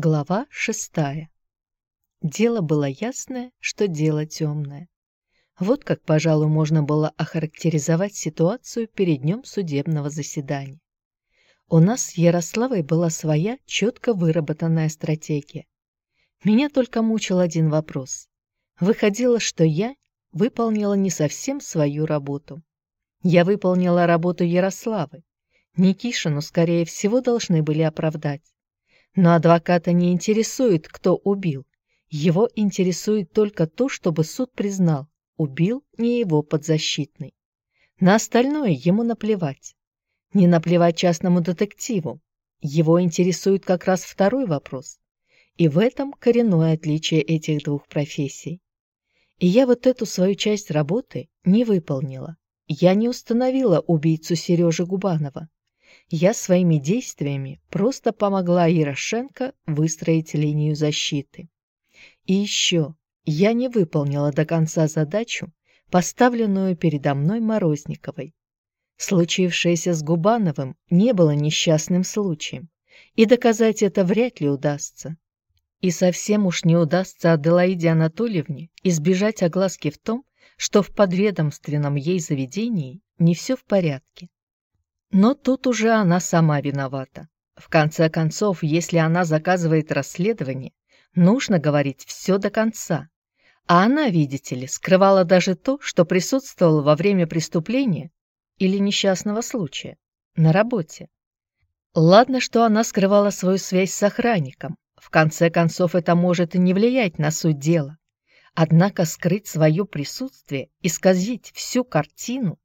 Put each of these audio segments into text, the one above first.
Глава шестая. Дело было ясное, что дело темное. Вот как, пожалуй, можно было охарактеризовать ситуацию перед днем судебного заседания. У нас с Ярославой была своя, четко выработанная стратегия. Меня только мучил один вопрос. Выходило, что я выполнила не совсем свою работу. Я выполнила работу Ярославы. Никишину, скорее всего, должны были оправдать. Но адвоката не интересует, кто убил. Его интересует только то, чтобы суд признал, убил не его подзащитный. На остальное ему наплевать. Не наплевать частному детективу. Его интересует как раз второй вопрос. И в этом коренное отличие этих двух профессий. И я вот эту свою часть работы не выполнила. Я не установила убийцу Сережи Губанова я своими действиями просто помогла Ярошенко выстроить линию защиты. И еще я не выполнила до конца задачу, поставленную передо мной Морозниковой. Случившееся с Губановым не было несчастным случаем, и доказать это вряд ли удастся. И совсем уж не удастся Аделаиде Анатольевне избежать огласки в том, что в подведомственном ей заведении не все в порядке. Но тут уже она сама виновата. В конце концов, если она заказывает расследование, нужно говорить все до конца. А она, видите ли, скрывала даже то, что присутствовало во время преступления или несчастного случая на работе. Ладно, что она скрывала свою связь с охранником. В конце концов, это может и не влиять на суть дела. Однако скрыть свое присутствие, исказить всю картину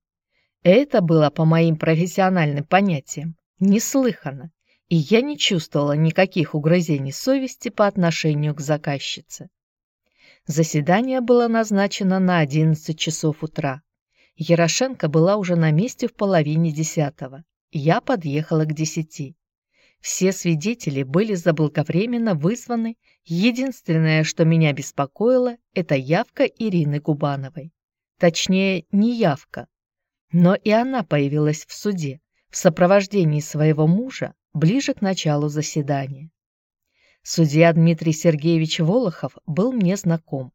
это было, по моим профессиональным понятиям, неслыханно, и я не чувствовала никаких угрызений совести по отношению к заказчице. Заседание было назначено на 11 часов утра. Ярошенко была уже на месте в половине десятого. Я подъехала к десяти. Все свидетели были заблаговременно вызваны. Единственное, что меня беспокоило, это явка Ирины Губановой. Точнее, не явка, но и она появилась в суде в сопровождении своего мужа ближе к началу заседания. Судья Дмитрий Сергеевич Волохов был мне знаком.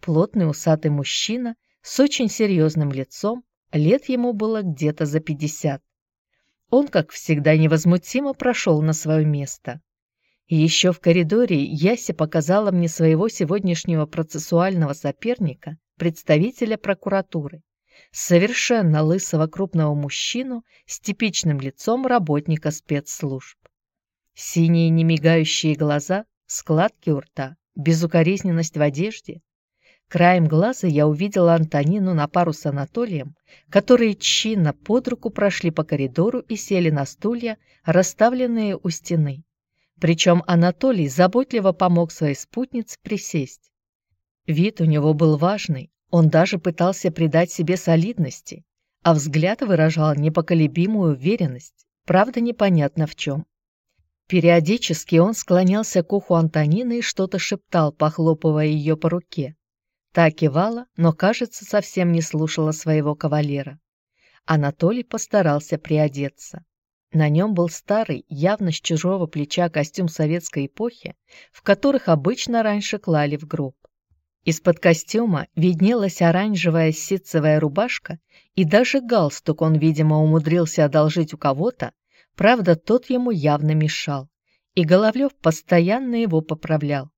Плотный усатый мужчина с очень серьезным лицом, лет ему было где-то за пятьдесят. Он, как всегда, невозмутимо прошел на свое место. И еще в коридоре Яся показала мне своего сегодняшнего процессуального соперника, представителя прокуратуры совершенно лысого крупного мужчину с типичным лицом работника спецслужб. Синие немигающие глаза, складки у рта, безукоризненность в одежде. Краем глаза я увидела Антонину на пару с Анатолием, которые чинно под руку прошли по коридору и сели на стулья, расставленные у стены. Причем Анатолий заботливо помог своей спутнице присесть. Вид у него был важный, он даже пытался придать себе солидности, а взгляд выражал непоколебимую уверенность, правда непонятно в чем. Периодически он склонялся к уху Антонины и что-то шептал, похлопывая ее по руке. Та кивала, но, кажется, совсем не слушала своего кавалера. Анатолий постарался приодеться. На нем был старый, явно с чужого плеча костюм советской эпохи, в которых обычно раньше клали в гроб. Из-под костюма виднелась оранжевая ситцевая рубашка, и даже галстук он, видимо, умудрился одолжить у кого-то, правда, тот ему явно мешал, и Головлев постоянно его поправлял.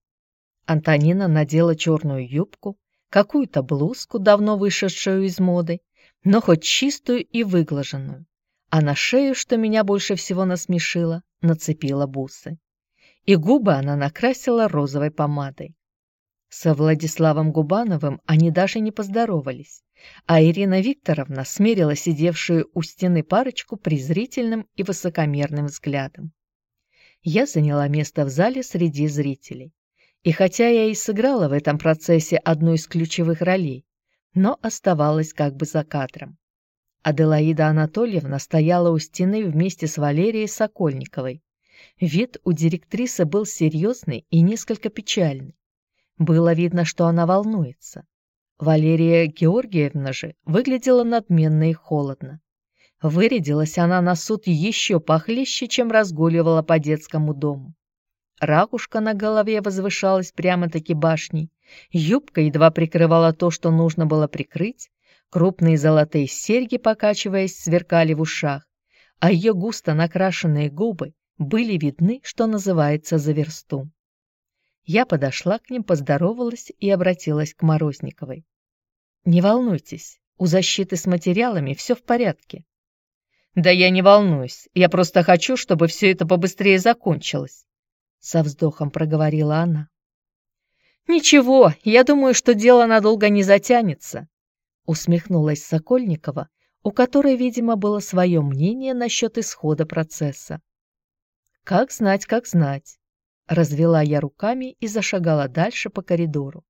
Антонина надела черную юбку, какую-то блузку, давно вышедшую из моды, но хоть чистую и выглаженную, а на шею, что меня больше всего насмешило, нацепила бусы. И губы она накрасила розовой помадой. Со Владиславом Губановым они даже не поздоровались, а Ирина Викторовна смерила сидевшую у стены парочку презрительным и высокомерным взглядом. Я заняла место в зале среди зрителей. И хотя я и сыграла в этом процессе одну из ключевых ролей, но оставалась как бы за кадром. Аделаида Анатольевна стояла у стены вместе с Валерией Сокольниковой. Вид у директрисы был серьезный и несколько печальный. Было видно, что она волнуется. Валерия Георгиевна же выглядела надменно и холодно. Вырядилась она на суд еще похлеще, чем разгуливала по детскому дому. Ракушка на голове возвышалась прямо-таки башней, юбка едва прикрывала то, что нужно было прикрыть, крупные золотые серьги, покачиваясь, сверкали в ушах, а ее густо накрашенные губы были видны, что называется, за версту. Я подошла к ним, поздоровалась и обратилась к Морозниковой. «Не волнуйтесь, у защиты с материалами все в порядке». «Да я не волнуюсь, я просто хочу, чтобы все это побыстрее закончилось», со вздохом проговорила она. «Ничего, я думаю, что дело надолго не затянется», усмехнулась Сокольникова, у которой, видимо, было свое мнение насчет исхода процесса. «Как знать, как знать», — развела я руками и зашагала дальше по коридору.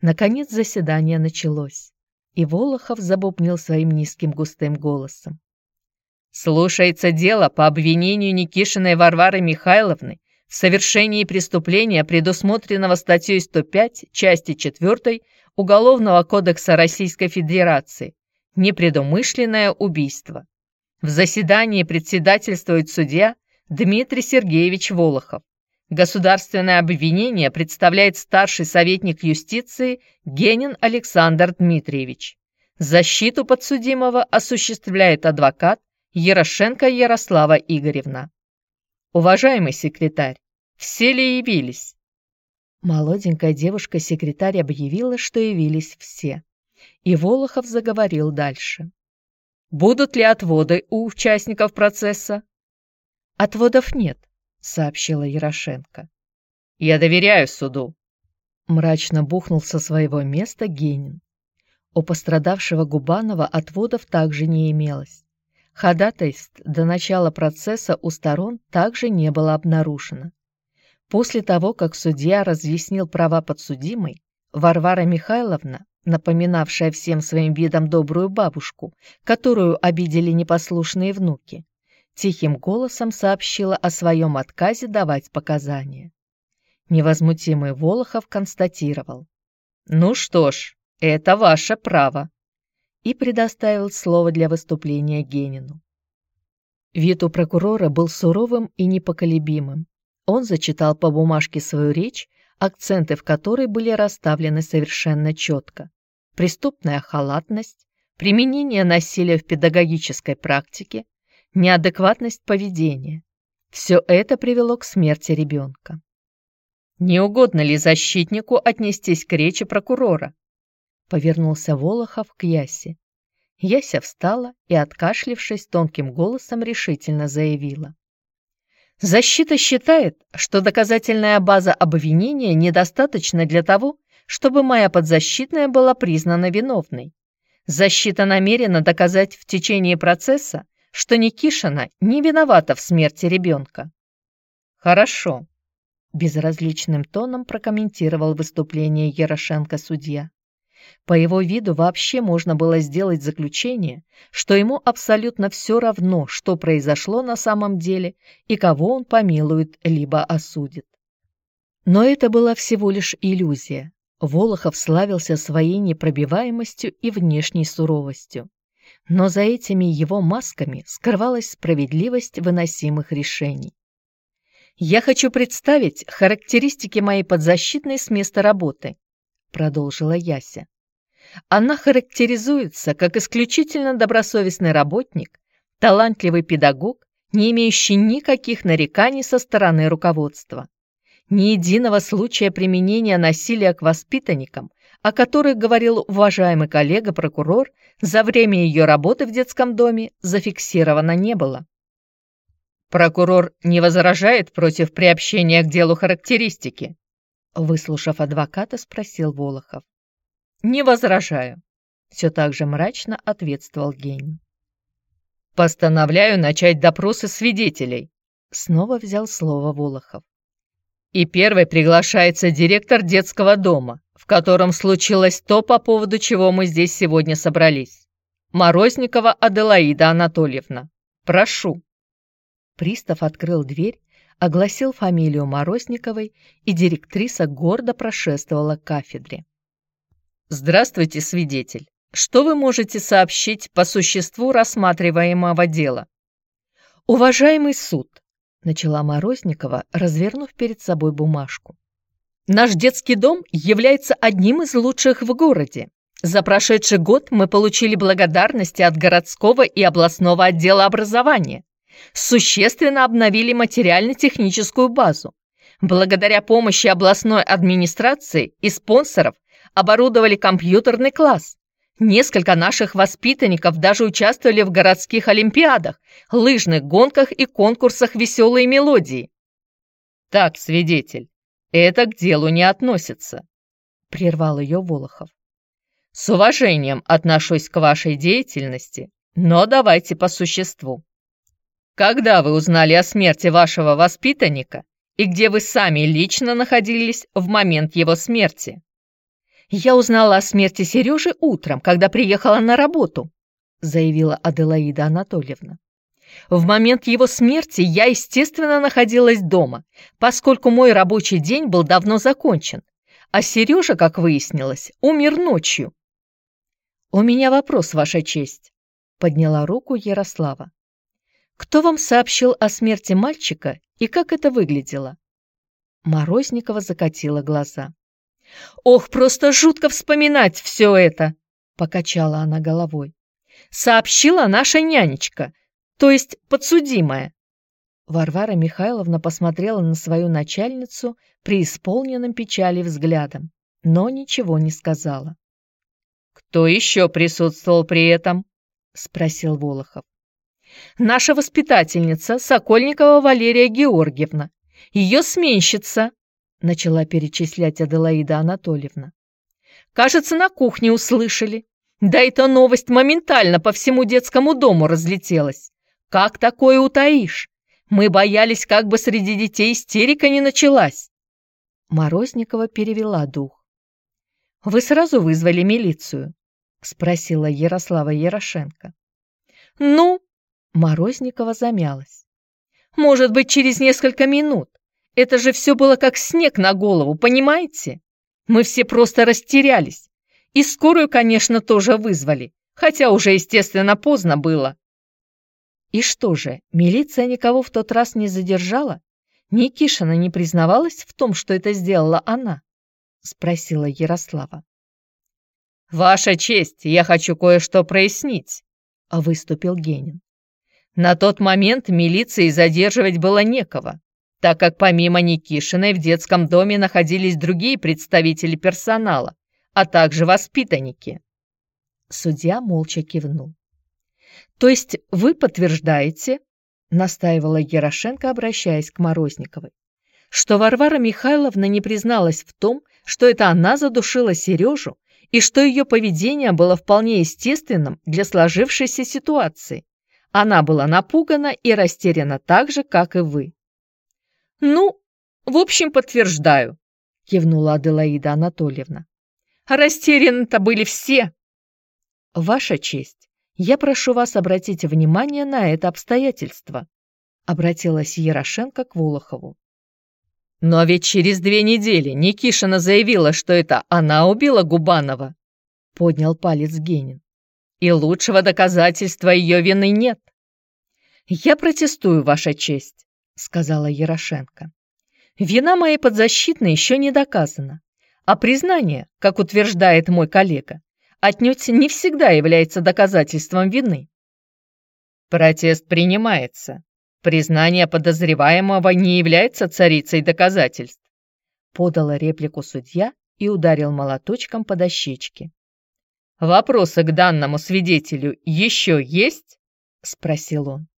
Наконец заседание началось, и Волохов забубнил своим низким густым голосом. «Слушается дело по обвинению Никишиной Варвары Михайловны в совершении преступления, предусмотренного статьей 105, части 4 Уголовного кодекса Российской Федерации, непредумышленное убийство. В заседании председательствует судья Дмитрий Сергеевич Волохов. Государственное обвинение представляет старший советник юстиции Генин Александр Дмитриевич. Защиту подсудимого осуществляет адвокат Ярошенко Ярослава Игоревна. Уважаемый секретарь, все ли явились? Молоденькая девушка-секретарь объявила, что явились все. И Волохов заговорил дальше. «Будут ли отводы у участников процесса?» «Отводов нет», — сообщила Ярошенко. «Я доверяю суду», — мрачно бухнул со своего места Генин. У пострадавшего Губанова отводов также не имелось. Ходатайств до начала процесса у сторон также не было обнаружено. После того, как судья разъяснил права подсудимой, Варвара Михайловна напоминавшая всем своим видом добрую бабушку, которую обидели непослушные внуки, тихим голосом сообщила о своем отказе давать показания. Невозмутимый Волохов констатировал. «Ну что ж, это ваше право», и предоставил слово для выступления Генину. Вид у прокурора был суровым и непоколебимым. Он зачитал по бумажке свою речь акценты в которой были расставлены совершенно четко. Преступная халатность, применение насилия в педагогической практике, неадекватность поведения. Все это привело к смерти ребенка. «Не угодно ли защитнику отнестись к речи прокурора?» Повернулся Волохов к Ясе. Яся встала и, откашлившись тонким голосом, решительно заявила. Защита считает, что доказательная база обвинения недостаточна для того, чтобы моя подзащитная была признана виновной. Защита намерена доказать в течение процесса, что Никишина не виновата в смерти ребенка. Хорошо, безразличным тоном прокомментировал выступление Ярошенко судья. По его виду вообще можно было сделать заключение, что ему абсолютно все равно, что произошло на самом деле и кого он помилует либо осудит. Но это была всего лишь иллюзия. Волохов славился своей непробиваемостью и внешней суровостью. Но за этими его масками скрывалась справедливость выносимых решений. «Я хочу представить характеристики моей подзащитной с места работы», продолжила Яся. Она характеризуется как исключительно добросовестный работник, талантливый педагог, не имеющий никаких нареканий со стороны руководства. Ни единого случая применения насилия к воспитанникам, о которых говорил уважаемый коллега-прокурор, за время ее работы в детском доме зафиксировано не было. Прокурор не возражает против приобщения к делу характеристики? Выслушав адвоката, спросил Волохов. «Не возражаю», — все так же мрачно ответствовал Гейн. «Постановляю начать допросы свидетелей», — снова взял слово Волохов. «И первой приглашается директор детского дома, в котором случилось то, по поводу чего мы здесь сегодня собрались. Морозникова Аделаида Анатольевна. Прошу». Пристав открыл дверь, огласил фамилию Морозниковой, и директриса гордо прошествовала к кафедре. «Здравствуйте, свидетель. Что вы можете сообщить по существу рассматриваемого дела?» «Уважаемый суд», начала Морозникова, развернув перед собой бумажку. Наш детский дом является одним из лучших в городе. За прошедший год мы получили благодарности от городского и областного отдела образования. Существенно обновили материально-техническую базу. Благодаря помощи областной администрации и спонсоров оборудовали компьютерный класс. Несколько наших воспитанников даже участвовали в городских олимпиадах, лыжных гонках и конкурсах «Веселые мелодии». «Так, свидетель, это к делу не относится», — прервал ее Волохов. «С уважением отношусь к вашей деятельности, но давайте по существу. Когда вы узнали о смерти вашего воспитанника и где вы сами лично находились в момент его смерти?» «Я узнала о смерти Сережи утром, когда приехала на работу», заявила Аделаида Анатольевна. В момент его смерти я, естественно, находилась дома, поскольку мой рабочий день был давно закончен, а Сережа, как выяснилось, умер ночью. «У меня вопрос, Ваша честь», — подняла руку Ярослава. «Кто вам сообщил о смерти мальчика и как это выглядело?» Морозникова закатила глаза. «Ох, просто жутко вспоминать все это!» — покачала она головой. «Сообщила наша нянечка, то есть подсудимая». Варвара Михайловна посмотрела на свою начальницу преисполненным печали взглядом, но ничего не сказала. «Кто еще присутствовал при этом?» — спросил Волохов. «Наша воспитательница Сокольникова Валерия Георгиевна, ее сменщица, начала перечислять Аделаида Анатольевна. Кажется, на кухне услышали. Да эта новость моментально по всему детскому дому разлетелась. Как такое утаишь? Мы боялись, как бы среди детей истерика не началась. Морозникова перевела дух. «Вы сразу вызвали милицию?» — спросила Ярослава Ярошенко. «Ну?» — Морозникова замялась. «Может быть, через несколько минут. Это же все было как снег на голову, понимаете? Мы все просто растерялись. И скорую, конечно, тоже вызвали, хотя уже, естественно, поздно было. И что же, милиция никого в тот раз не задержала? Никишина не признавалась в том, что это сделала она? Спросила Ярослава. «Ваша честь, я хочу кое-что прояснить», — выступил Генин. На тот момент милиции задерживать было некого так как помимо Никишиной в детском доме находились другие представители персонала, а также воспитанники. Судья молча кивнул. «То есть вы подтверждаете, — настаивала Ярошенко, обращаясь к Морозниковой, что Варвара Михайловна не призналась в том, что это она задушила Сережу и что ее поведение было вполне естественным для сложившейся ситуации. Она была напугана и растеряна так же, как и вы. «Ну, в общем, подтверждаю», — кивнула Аделаида Анатольевна. «Растеряны-то были все». «Ваша честь, я прошу вас обратить внимание на это обстоятельство», — обратилась Ярошенко к Волохову. «Но ведь через две недели Никишина заявила, что это она убила Губанова», — поднял палец Генин. «И лучшего доказательства ее вины нет». «Я протестую, Ваша честь сказала Ярошенко. Вина моей подзащитной еще не доказана, а признание, как утверждает мой коллега, отнюдь не всегда является доказательством вины. Протест принимается. Признание подозреваемого не является царицей доказательств. Подала реплику судья и ударил молоточком по дощечке. «Вопросы к данному свидетелю еще есть?» — спросил он.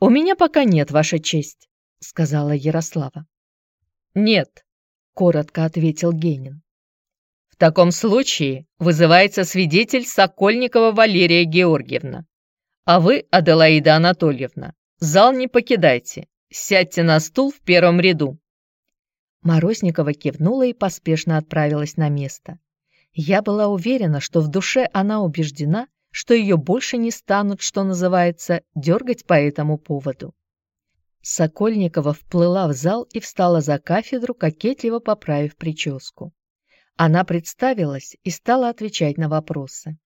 «У меня пока нет, Ваша честь», — сказала Ярослава. «Нет», — коротко ответил Генин. «В таком случае вызывается свидетель Сокольникова Валерия Георгиевна. А вы, Аделаида Анатольевна, зал не покидайте, сядьте на стул в первом ряду». Морозникова кивнула и поспешно отправилась на место. Я была уверена, что в душе она убеждена, что ее больше не станут, что называется, дергать по этому поводу. Сокольникова вплыла в зал и встала за кафедру, кокетливо поправив прическу. Она представилась и стала отвечать на вопросы.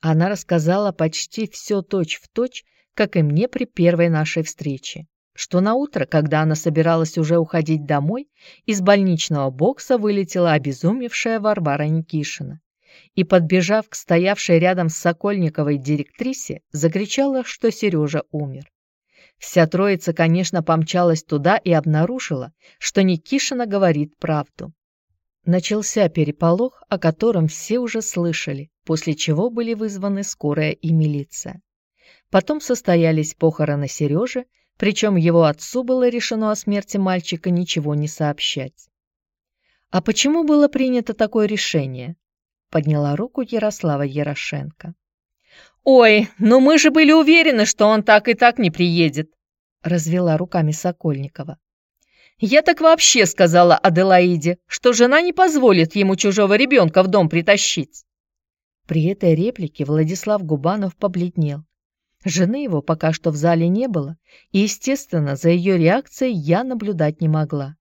Она рассказала почти все точь-в-точь, точь, как и мне при первой нашей встрече. что на утро, когда она собиралась уже уходить домой, из больничного бокса вылетела обезумевшая Варвара Никишина и, подбежав к стоявшей рядом с Сокольниковой директрисе, закричала, что Сережа умер. Вся троица, конечно, помчалась туда и обнаружила, что Никишина говорит правду. Начался переполох, о котором все уже слышали, после чего были вызваны скорая и милиция. Потом состоялись похороны Сережи, причем его отцу было решено о смерти мальчика ничего не сообщать. «А почему было принято такое решение?» — подняла руку Ярослава Ярошенко. «Ой, ну мы же были уверены, что он так и так не приедет!» — развела руками Сокольникова. «Я так вообще сказала Аделаиде, что жена не позволит ему чужого ребенка в дом притащить!» При этой реплике Владислав Губанов побледнел. Жены его пока что в зале не было, и, естественно, за ее реакцией я наблюдать не могла.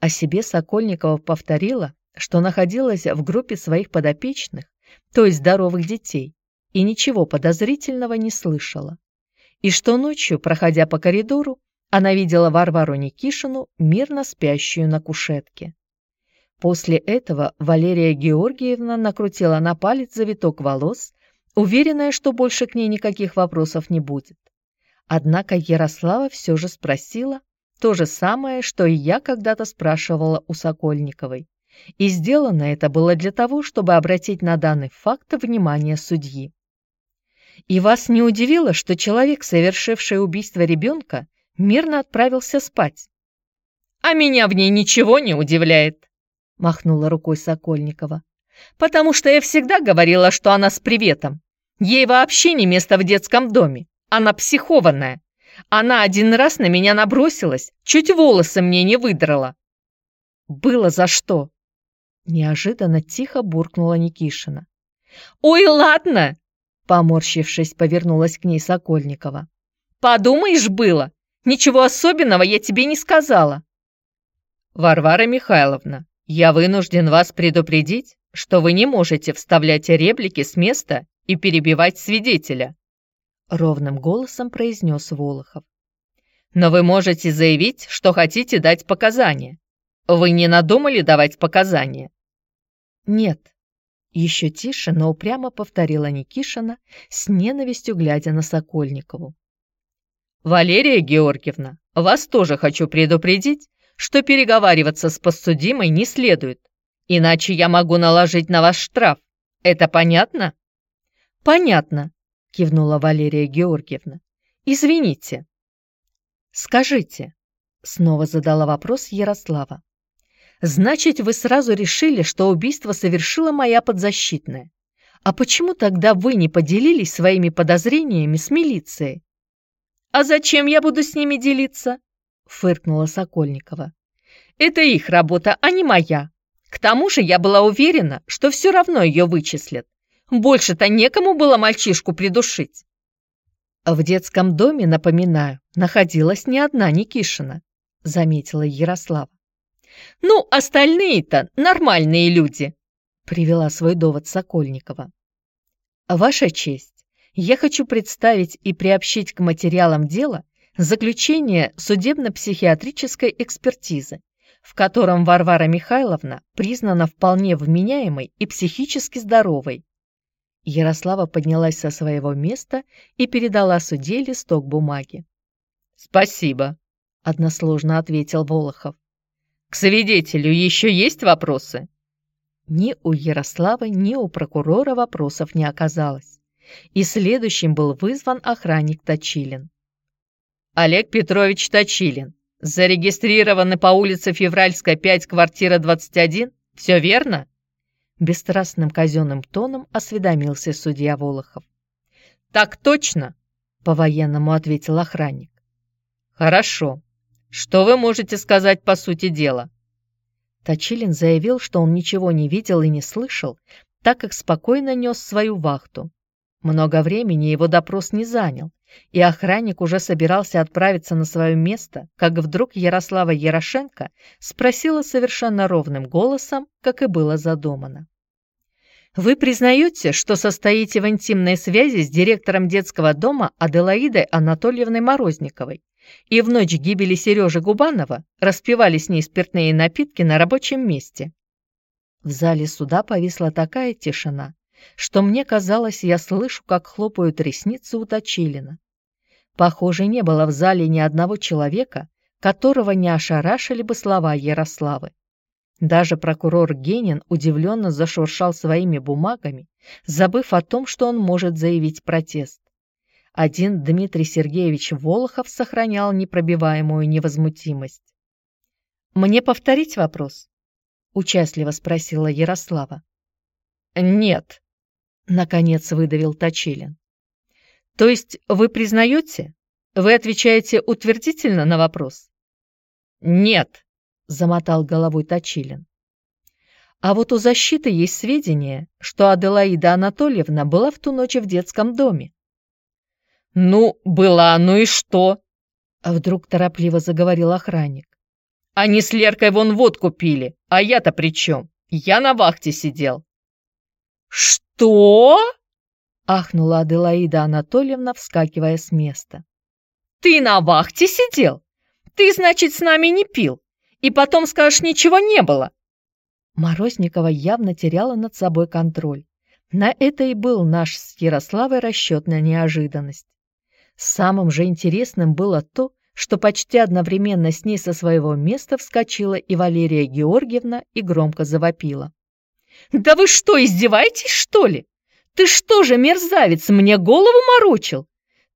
О себе Сокольникова повторила, что находилась в группе своих подопечных, то есть здоровых детей, и ничего подозрительного не слышала. И что ночью, проходя по коридору, она видела Варвару Никишину, мирно спящую на кушетке. После этого Валерия Георгиевна накрутила на палец завиток волос уверенная, что больше к ней никаких вопросов не будет. Однако Ярослава все же спросила то же самое, что и я когда-то спрашивала у Сокольниковой. И сделано это было для того, чтобы обратить на данный факт внимание судьи. И вас не удивило, что человек, совершивший убийство ребенка, мирно отправился спать? «А меня в ней ничего не удивляет», — махнула рукой Сокольникова. «Потому что я всегда говорила, что она с приветом. Ей вообще не место в детском доме. Она психованная. Она один раз на меня набросилась, чуть волосы мне не выдрала. Было за что. Неожиданно тихо буркнула Никишина. «Ой, ладно!» Поморщившись, повернулась к ней Сокольникова. «Подумаешь, было! Ничего особенного я тебе не сказала!» «Варвара Михайловна, я вынужден вас предупредить, что вы не можете вставлять реплики с места и перебивать свидетеля», — ровным голосом произнес Волохов. «Но вы можете заявить, что хотите дать показания. Вы не надумали давать показания?» «Нет», — еще тише, но упрямо повторила Никишина, с ненавистью глядя на Сокольникову. «Валерия Георгиевна, вас тоже хочу предупредить, что переговариваться с подсудимой не следует, иначе я могу наложить на вас штраф. Это понятно?» «Понятно», — кивнула Валерия Георгиевна. «Извините». «Скажите», — снова задала вопрос Ярослава. «Значит, вы сразу решили, что убийство совершила моя подзащитная. А почему тогда вы не поделились своими подозрениями с милицией?» «А зачем я буду с ними делиться?» — фыркнула Сокольникова. «Это их работа, а не моя. К тому же я была уверена, что все равно ее вычислят. Больше-то некому было мальчишку придушить. В детском доме, напоминаю, находилась не одна Никишина, заметила Ярослава. Ну, остальные-то нормальные люди, привела свой довод Сокольникова. Ваша честь, я хочу представить и приобщить к материалам дела заключение судебно-психиатрической экспертизы, в котором Варвара Михайловна признана вполне вменяемой и психически здоровой, Ярослава поднялась со своего места и передала судье листок бумаги. «Спасибо», — односложно ответил Волохов. «К свидетелю еще есть вопросы?» Ни у Ярославы, ни у прокурора вопросов не оказалось. И следующим был вызван охранник Точилин. «Олег Петрович Точилин, зарегистрированы по улице Февральская, 5, квартира 21, все верно?» Бесстрастным казенным тоном осведомился судья Волохов. «Так точно!» — по-военному ответил охранник. «Хорошо. Что вы можете сказать по сути дела?» Точилин заявил, что он ничего не видел и не слышал, так как спокойно нес свою вахту. Много времени его допрос не занял, и охранник уже собирался отправиться на свое место, как вдруг Ярослава Ярошенко спросила совершенно ровным голосом, как и было задумано. «Вы признаете, что состоите в интимной связи с директором детского дома Аделаидой Анатольевной Морозниковой, и в ночь гибели Сережи Губанова распивали с ней спиртные напитки на рабочем месте. В зале суда повисла такая тишина, что мне казалось, я слышу, как хлопают ресницы у Точилина. Похоже, не было в зале ни одного человека, которого не ошарашили бы слова Ярославы. Даже прокурор Генин удивленно зашуршал своими бумагами, забыв о том, что он может заявить протест. Один Дмитрий Сергеевич Волохов сохранял непробиваемую невозмутимость. «Мне повторить вопрос?» — участливо спросила Ярослава. «Нет», — наконец выдавил Точилин. «То есть вы признаете? Вы отвечаете утвердительно на вопрос?» «Нет», — замотал головой Точилин. А вот у защиты есть сведения, что Аделаида Анатольевна была в ту ночь в детском доме. «Ну, была, ну и что?» А вдруг торопливо заговорил охранник. «Они с Леркой вон водку пили, а я-то при чем? Я на вахте сидел». «Что?» — ахнула Аделаида Анатольевна, вскакивая с места. «Ты на вахте сидел? Ты, значит, с нами не пил? И потом скажешь, ничего не было?» Морозникова явно теряла над собой контроль. На это и был наш с Ярославой расчет на неожиданность. Самым же интересным было то, что почти одновременно с ней со своего места вскочила и Валерия Георгиевна и громко завопила. «Да вы что, издеваетесь, что ли? Ты что же, мерзавец, мне голову морочил?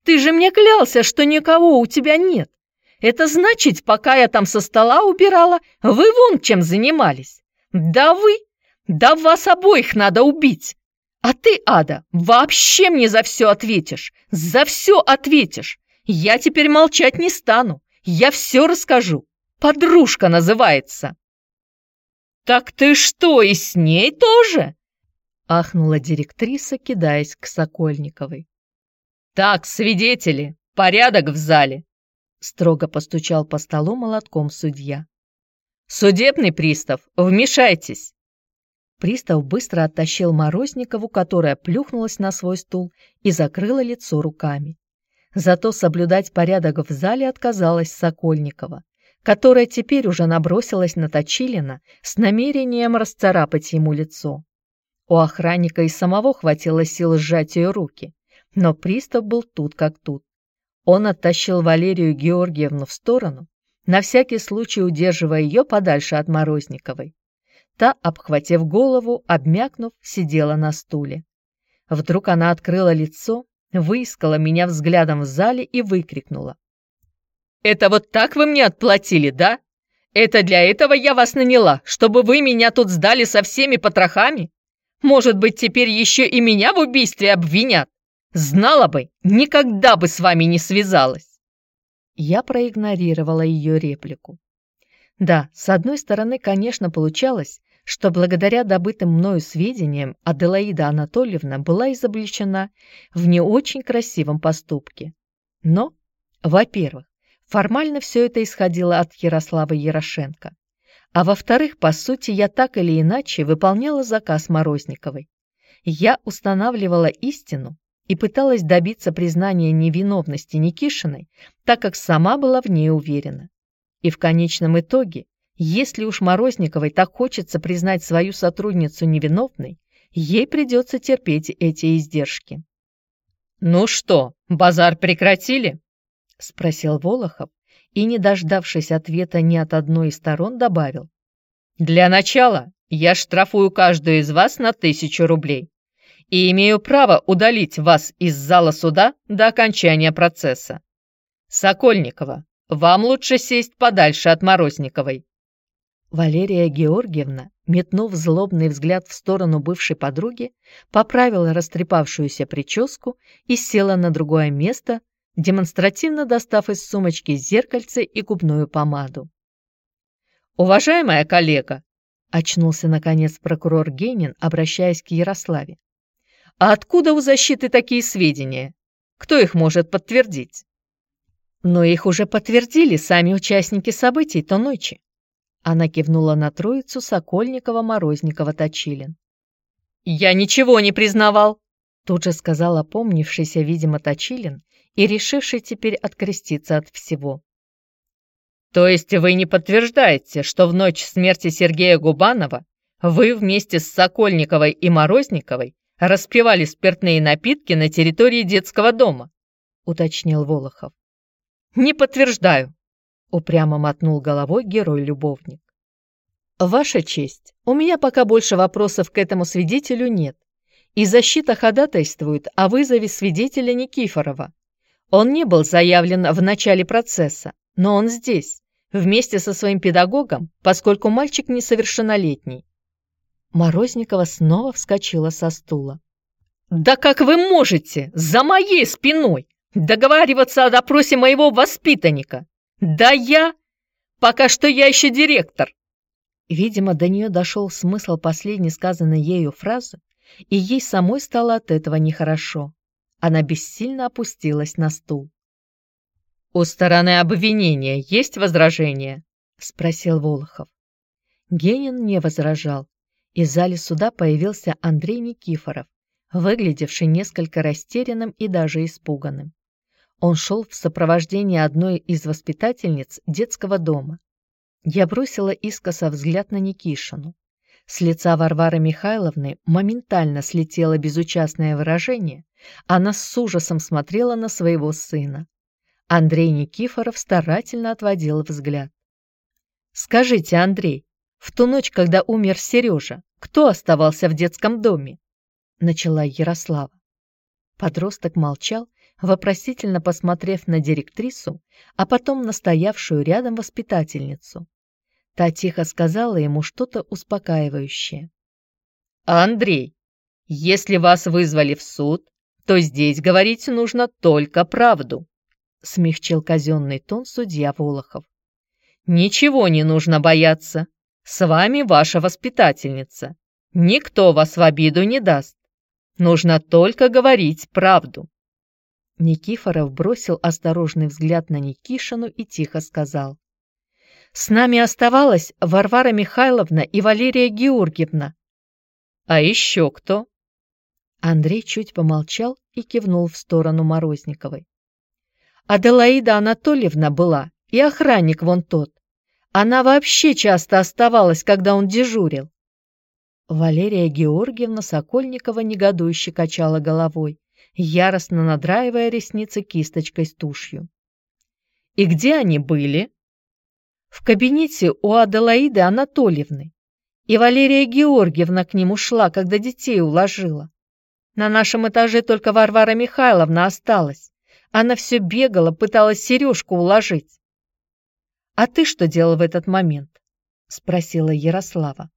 Ты же мне клялся, что никого у тебя нет. Это значит, пока я там со стола убирала, вы вон чем занимались. Да вы! Да вас обоих надо убить! А ты, Ада, вообще мне за все ответишь! За все ответишь! Я теперь молчать не стану. Я все расскажу. Подружка называется. «Так ты что, и с ней тоже?» — ахнула директриса, кидаясь к Сокольниковой. «Так, свидетели, порядок в зале!» — строго постучал по столу молотком судья. «Судебный пристав, вмешайтесь!» Пристав быстро оттащил Морозникову, которая плюхнулась на свой стул и закрыла лицо руками. Зато соблюдать порядок в зале отказалась Сокольникова которая теперь уже набросилась на Точилина с намерением расцарапать ему лицо. У охранника и самого хватило сил сжать ее руки, но пристав был тут как тут. Он оттащил Валерию Георгиевну в сторону, на всякий случай удерживая ее подальше от Морозниковой. Та, обхватив голову, обмякнув, сидела на стуле. Вдруг она открыла лицо, выискала меня взглядом в зале и выкрикнула. Это вот так вы мне отплатили, да? Это для этого я вас наняла, чтобы вы меня тут сдали со всеми потрохами? Может быть, теперь еще и меня в убийстве обвинят? Знала бы, никогда бы с вами не связалась. Я проигнорировала ее реплику. Да, с одной стороны, конечно, получалось, что благодаря добытым мною сведениям Аделаида Анатольевна была изобличена в не очень красивом поступке. Но, во-первых, Формально все это исходило от Ярослава Ярошенко. А во-вторых, по сути, я так или иначе выполняла заказ Морозниковой. Я устанавливала истину и пыталась добиться признания невиновности Никишиной, так как сама была в ней уверена. И в конечном итоге, если уж Морозниковой так хочется признать свою сотрудницу невиновной, ей придется терпеть эти издержки. «Ну что, базар прекратили?» — спросил Волохов и, не дождавшись ответа ни от одной из сторон, добавил. «Для начала я штрафую каждую из вас на тысячу рублей и имею право удалить вас из зала суда до окончания процесса. Сокольникова, вам лучше сесть подальше от Морозниковой». Валерия Георгиевна, метнув злобный взгляд в сторону бывшей подруги, поправила растрепавшуюся прическу и села на другое место, демонстративно достав из сумочки зеркальце и губную помаду. «Уважаемая коллега!» — очнулся, наконец, прокурор Генин, обращаясь к Ярославе. «А откуда у защиты такие сведения? Кто их может подтвердить?» «Но их уже подтвердили сами участники событий той ночи». Она кивнула на троицу Сокольникова, Морозникова, Точилин. «Я ничего не признавал!» Тут же сказал опомнившийся, видимо, Точилин и решивший теперь откреститься от всего. «То есть вы не подтверждаете, что в ночь смерти Сергея Губанова вы вместе с Сокольниковой и Морозниковой распивали спиртные напитки на территории детского дома?» — уточнил Волохов. «Не подтверждаю», — упрямо мотнул головой герой-любовник. «Ваша честь, у меня пока больше вопросов к этому свидетелю нет, и защита ходатайствует о вызове свидетеля Никифорова. Он не был заявлен в начале процесса, но он здесь, вместе со своим педагогом, поскольку мальчик несовершеннолетний. Морозникова снова вскочила со стула. «Да как вы можете за моей спиной договариваться о допросе моего воспитанника? Да я... Пока что я еще директор!» Видимо, до нее дошел смысл последней сказанной ею фразы, и ей самой стало от этого нехорошо. Она бессильно опустилась на стул. «У стороны обвинения есть возражения?» — спросил Волохов. Генин не возражал, и в зале суда появился Андрей Никифоров, выглядевший несколько растерянным и даже испуганным. Он шел в сопровождении одной из воспитательниц детского дома. Я бросила искоса взгляд на Никишину. С лица Варвары Михайловны моментально слетело безучастное выражение. Она с ужасом смотрела на своего сына. Андрей Никифоров старательно отводил взгляд. «Скажите, Андрей, в ту ночь, когда умер Сережа, кто оставался в детском доме?» Начала Ярослава. Подросток молчал, вопросительно посмотрев на директрису, а потом на стоявшую рядом воспитательницу. Та тихо сказала ему что-то успокаивающее. «Андрей, если вас вызвали в суд, то здесь говорить нужно только правду», смягчил казенный тон судья Волохов. «Ничего не нужно бояться. С вами ваша воспитательница. Никто вас в обиду не даст. Нужно только говорить правду». Никифоров бросил осторожный взгляд на Никишину и тихо сказал. «С нами оставалась Варвара Михайловна и Валерия Георгиевна». «А еще кто?» Андрей чуть помолчал и кивнул в сторону Морозниковой. «Аделаида Анатольевна была, и охранник вон тот. Она вообще часто оставалась, когда он дежурил. Валерия Георгиевна Сокольникова негодующе качала головой, яростно надраивая ресницы кисточкой с тушью. «И где они были?» «В кабинете у Аделаиды Анатольевны. И Валерия Георгиевна к ним ушла, когда детей уложила. На нашем этаже только Варвара Михайловна осталась. Она все бегала, пыталась сережку уложить. «А ты что делал в этот момент?» — спросила Ярослава.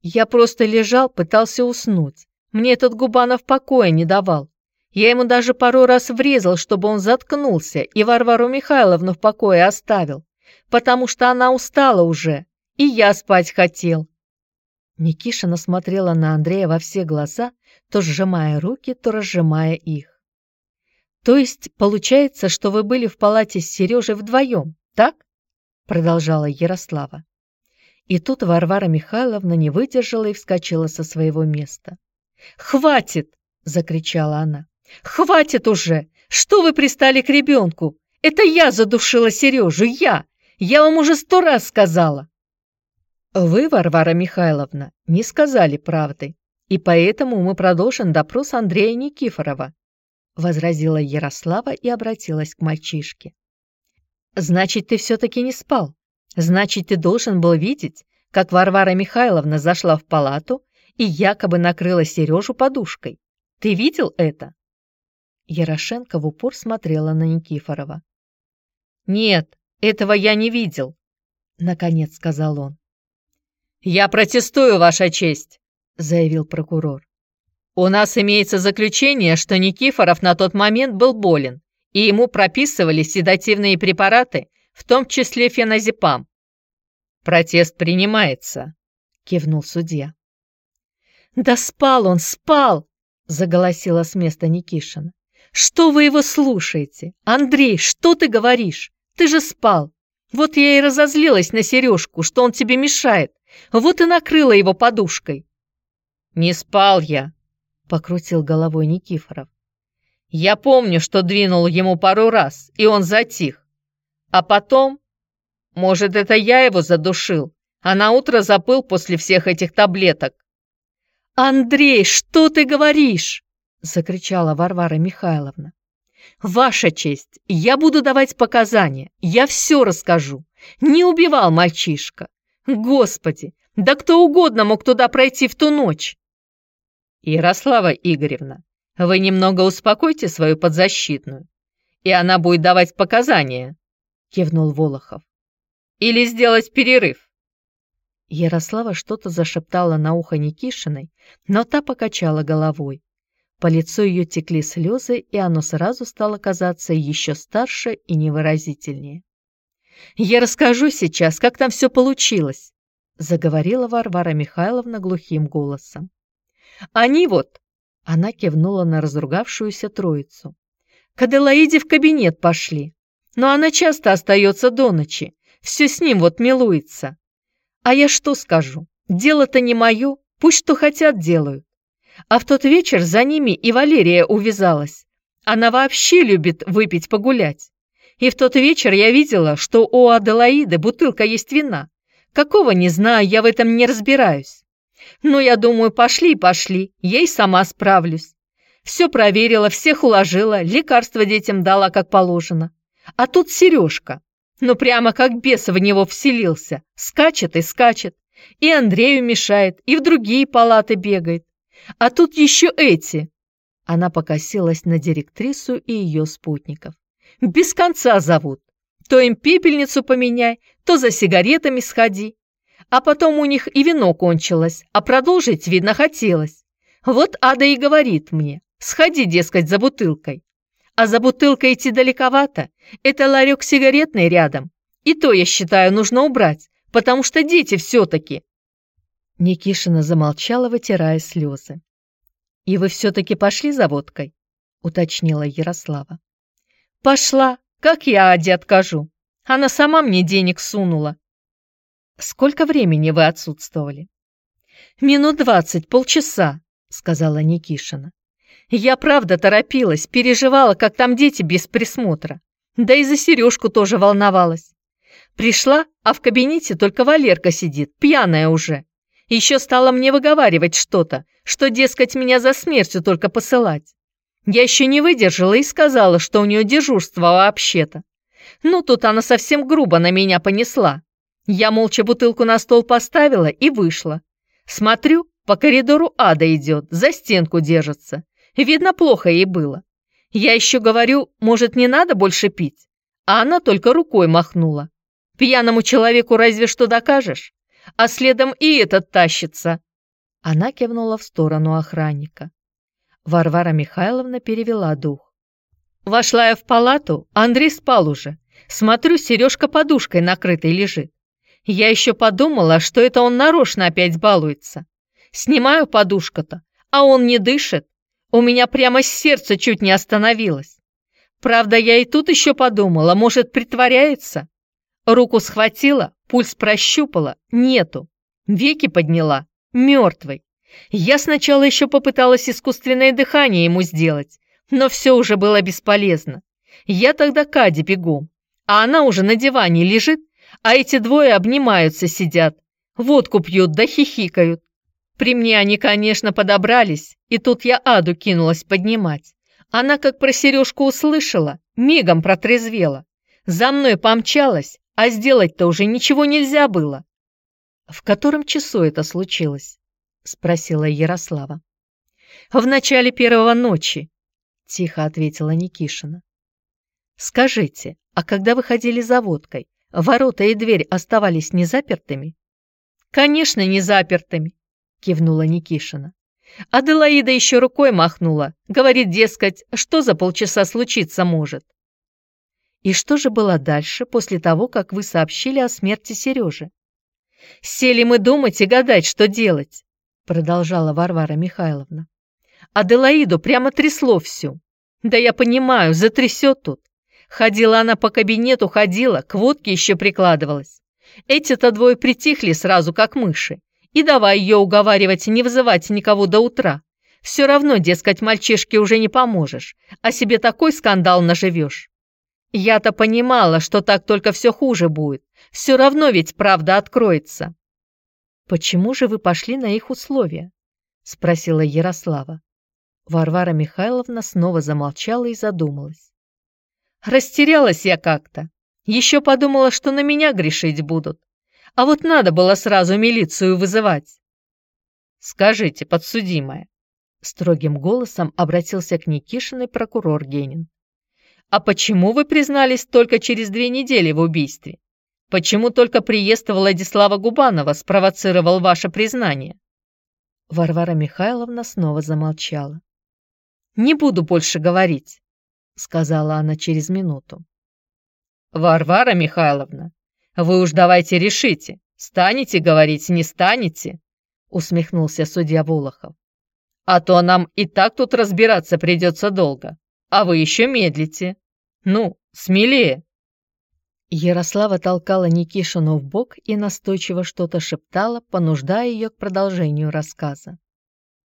«Я просто лежал, пытался уснуть. Мне этот Губанов покоя не давал. Я ему даже пару раз врезал, чтобы он заткнулся и Варвару Михайловну в покое оставил, потому что она устала уже, и я спать хотел». Никишина смотрела на Андрея во все глаза, то сжимая руки, то разжимая их. «То есть получается, что вы были в палате с Сережей вдвоем, так?» продолжала Ярослава. И тут Варвара Михайловна не выдержала и вскочила со своего места. «Хватит!» — закричала она. «Хватит уже! Что вы пристали к ребенку? Это я задушила Сережу, я! Я вам уже сто раз сказала!» «Вы, Варвара Михайловна, не сказали правды, и поэтому мы продолжим допрос Андрея Никифорова», возразила Ярослава и обратилась к мальчишке. Значит, ты все-таки не спал. Значит, ты должен был видеть, как Варвара Михайловна зашла в палату и якобы накрыла Сережу подушкой. Ты видел это?» Ярошенко в упор смотрела на Никифорова. «Нет, этого я не видел», — наконец сказал он. «Я протестую, Ваша честь», — заявил прокурор. «У нас имеется заключение, что Никифоров на тот момент был болен и ему прописывали седативные препараты, в том числе феназепам. «Протест принимается», — кивнул судья. «Да спал он, спал!» — заголосила с места Никишина. «Что вы его слушаете? Андрей, что ты говоришь? Ты же спал. Вот я и разозлилась на Сережку, что он тебе мешает. Вот и накрыла его подушкой». «Не спал я», — покрутил головой Никифоров. Я помню, что двинул ему пару раз, и он затих. А потом... Может, это я его задушил, а на утро запыл после всех этих таблеток. «Андрей, что ты говоришь?» — закричала Варвара Михайловна. «Ваша честь, я буду давать показания, я все расскажу. Не убивал мальчишка. Господи, да кто угодно мог туда пройти в ту ночь!» «Ярослава Игоревна, вы немного успокойте свою подзащитную, и она будет давать показания», — кивнул Волохов. «Или сделать перерыв». Ярослава что-то зашептала на ухо Никишиной, но та покачала головой. По лицу ее текли слезы, и оно сразу стало казаться еще старше и невыразительнее. «Я расскажу сейчас, как там все получилось», — заговорила Варвара Михайловна глухим голосом. «Они вот она кивнула на разругавшуюся троицу. К Аделаиде в кабинет пошли. Но она часто остается до ночи. Все с ним вот милуется. А я что скажу? Дело-то не мое, пусть что хотят делают. А в тот вечер за ними и Валерия увязалась. Она вообще любит выпить погулять. И в тот вечер я видела, что у Аделаиды бутылка есть вина. Какого не знаю, я в этом не разбираюсь. Ну, я думаю, пошли пошли, ей сама справлюсь. Все проверила, всех уложила, лекарства детям дала, как положено. А тут Сережка. Ну, прямо как бес в него вселился. Скачет и скачет. И Андрею мешает, и в другие палаты бегает. А тут еще эти. Она покосилась на директрису и ее спутников. Без конца зовут. То им пепельницу поменяй, то за сигаретами сходи. А потом у них и вино кончилось, а продолжить, видно, хотелось. Вот Ада и говорит мне, сходи, дескать, за бутылкой. А за бутылкой идти далековато, это ларек сигаретный рядом. И то, я считаю, нужно убрать, потому что дети все-таки. Никишина замолчала, вытирая слезы. «И вы все-таки пошли за водкой?» — уточнила Ярослава. «Пошла. Как я Аде откажу? Она сама мне денег сунула. Сколько времени вы отсутствовали? Минут двадцать, полчаса, сказала Никишина. Я правда торопилась, переживала, как там дети без присмотра. Да и за Сережку тоже волновалась. Пришла, а в кабинете только Валерка сидит, пьяная уже. Еще стала мне выговаривать что-то, что, дескать, меня за смертью только посылать. Я еще не выдержала и сказала, что у нее дежурство вообще-то. Ну, тут она совсем грубо на меня понесла. Я молча бутылку на стол поставила и вышла. Смотрю, по коридору ада идет, за стенку держится. Видно, плохо ей было. Я еще говорю, может, не надо больше пить? А она только рукой махнула. Пьяному человеку разве что докажешь? А следом и этот тащится. Она кивнула в сторону охранника. Варвара Михайловна перевела дух. Вошла я в палату, Андрей спал уже. Смотрю, Сережка подушкой накрытой лежит. Я еще подумала, что это он нарочно опять балуется. Снимаю подушку-то, а он не дышит. У меня прямо сердце чуть не остановилось. Правда, я и тут еще подумала, может, притворяется? Руку схватила, пульс прощупала, нету. Веки подняла, мертвый. Я сначала еще попыталась искусственное дыхание ему сделать, но все уже было бесполезно. Я тогда Каде бегом, а она уже на диване лежит а эти двое обнимаются сидят, водку пьют да хихикают. При мне они, конечно, подобрались, и тут я Аду кинулась поднимать. Она, как про сережку услышала, мигом протрезвела. За мной помчалась, а сделать-то уже ничего нельзя было. «В котором часу это случилось?» — спросила Ярослава. «В начале первого ночи», — тихо ответила Никишина. «Скажите, а когда вы ходили за водкой, Ворота и дверь оставались незапертыми? Конечно, не запертыми, кивнула Никишина. Аделаида еще рукой махнула, говорит, дескать, что за полчаса случиться может. И что же было дальше, после того, как вы сообщили о смерти Сережи? Сели мы думать и гадать, что делать, продолжала Варвара Михайловна. Аделаиду прямо трясло всю. Да я понимаю, затрясет тут. Ходила она по кабинету, ходила, к водке еще прикладывалась. Эти-то двое притихли сразу, как мыши. И давай ее уговаривать не вызывать никого до утра. Все равно, дескать, мальчишке уже не поможешь, а себе такой скандал наживешь. Я-то понимала, что так только все хуже будет. Все равно ведь правда откроется. «Почему же вы пошли на их условия?» — спросила Ярослава. Варвара Михайловна снова замолчала и задумалась. «Растерялась я как-то. Еще подумала, что на меня грешить будут. А вот надо было сразу милицию вызывать. Скажите, подсудимая, строгим голосом обратился к Никишиной прокурор Генин. А почему вы признались только через две недели в убийстве? Почему только приезд Владислава Губанова спровоцировал ваше признание? Варвара Михайловна снова замолчала. «Не буду больше говорить», — сказала она через минуту. «Варвара Михайловна, вы уж давайте решите, станете говорить, не станете?» усмехнулся судья Волохов. «А то нам и так тут разбираться придется долго, а вы еще медлите. Ну, смелее!» Ярослава толкала Никишину в бок и настойчиво что-то шептала, понуждая ее к продолжению рассказа.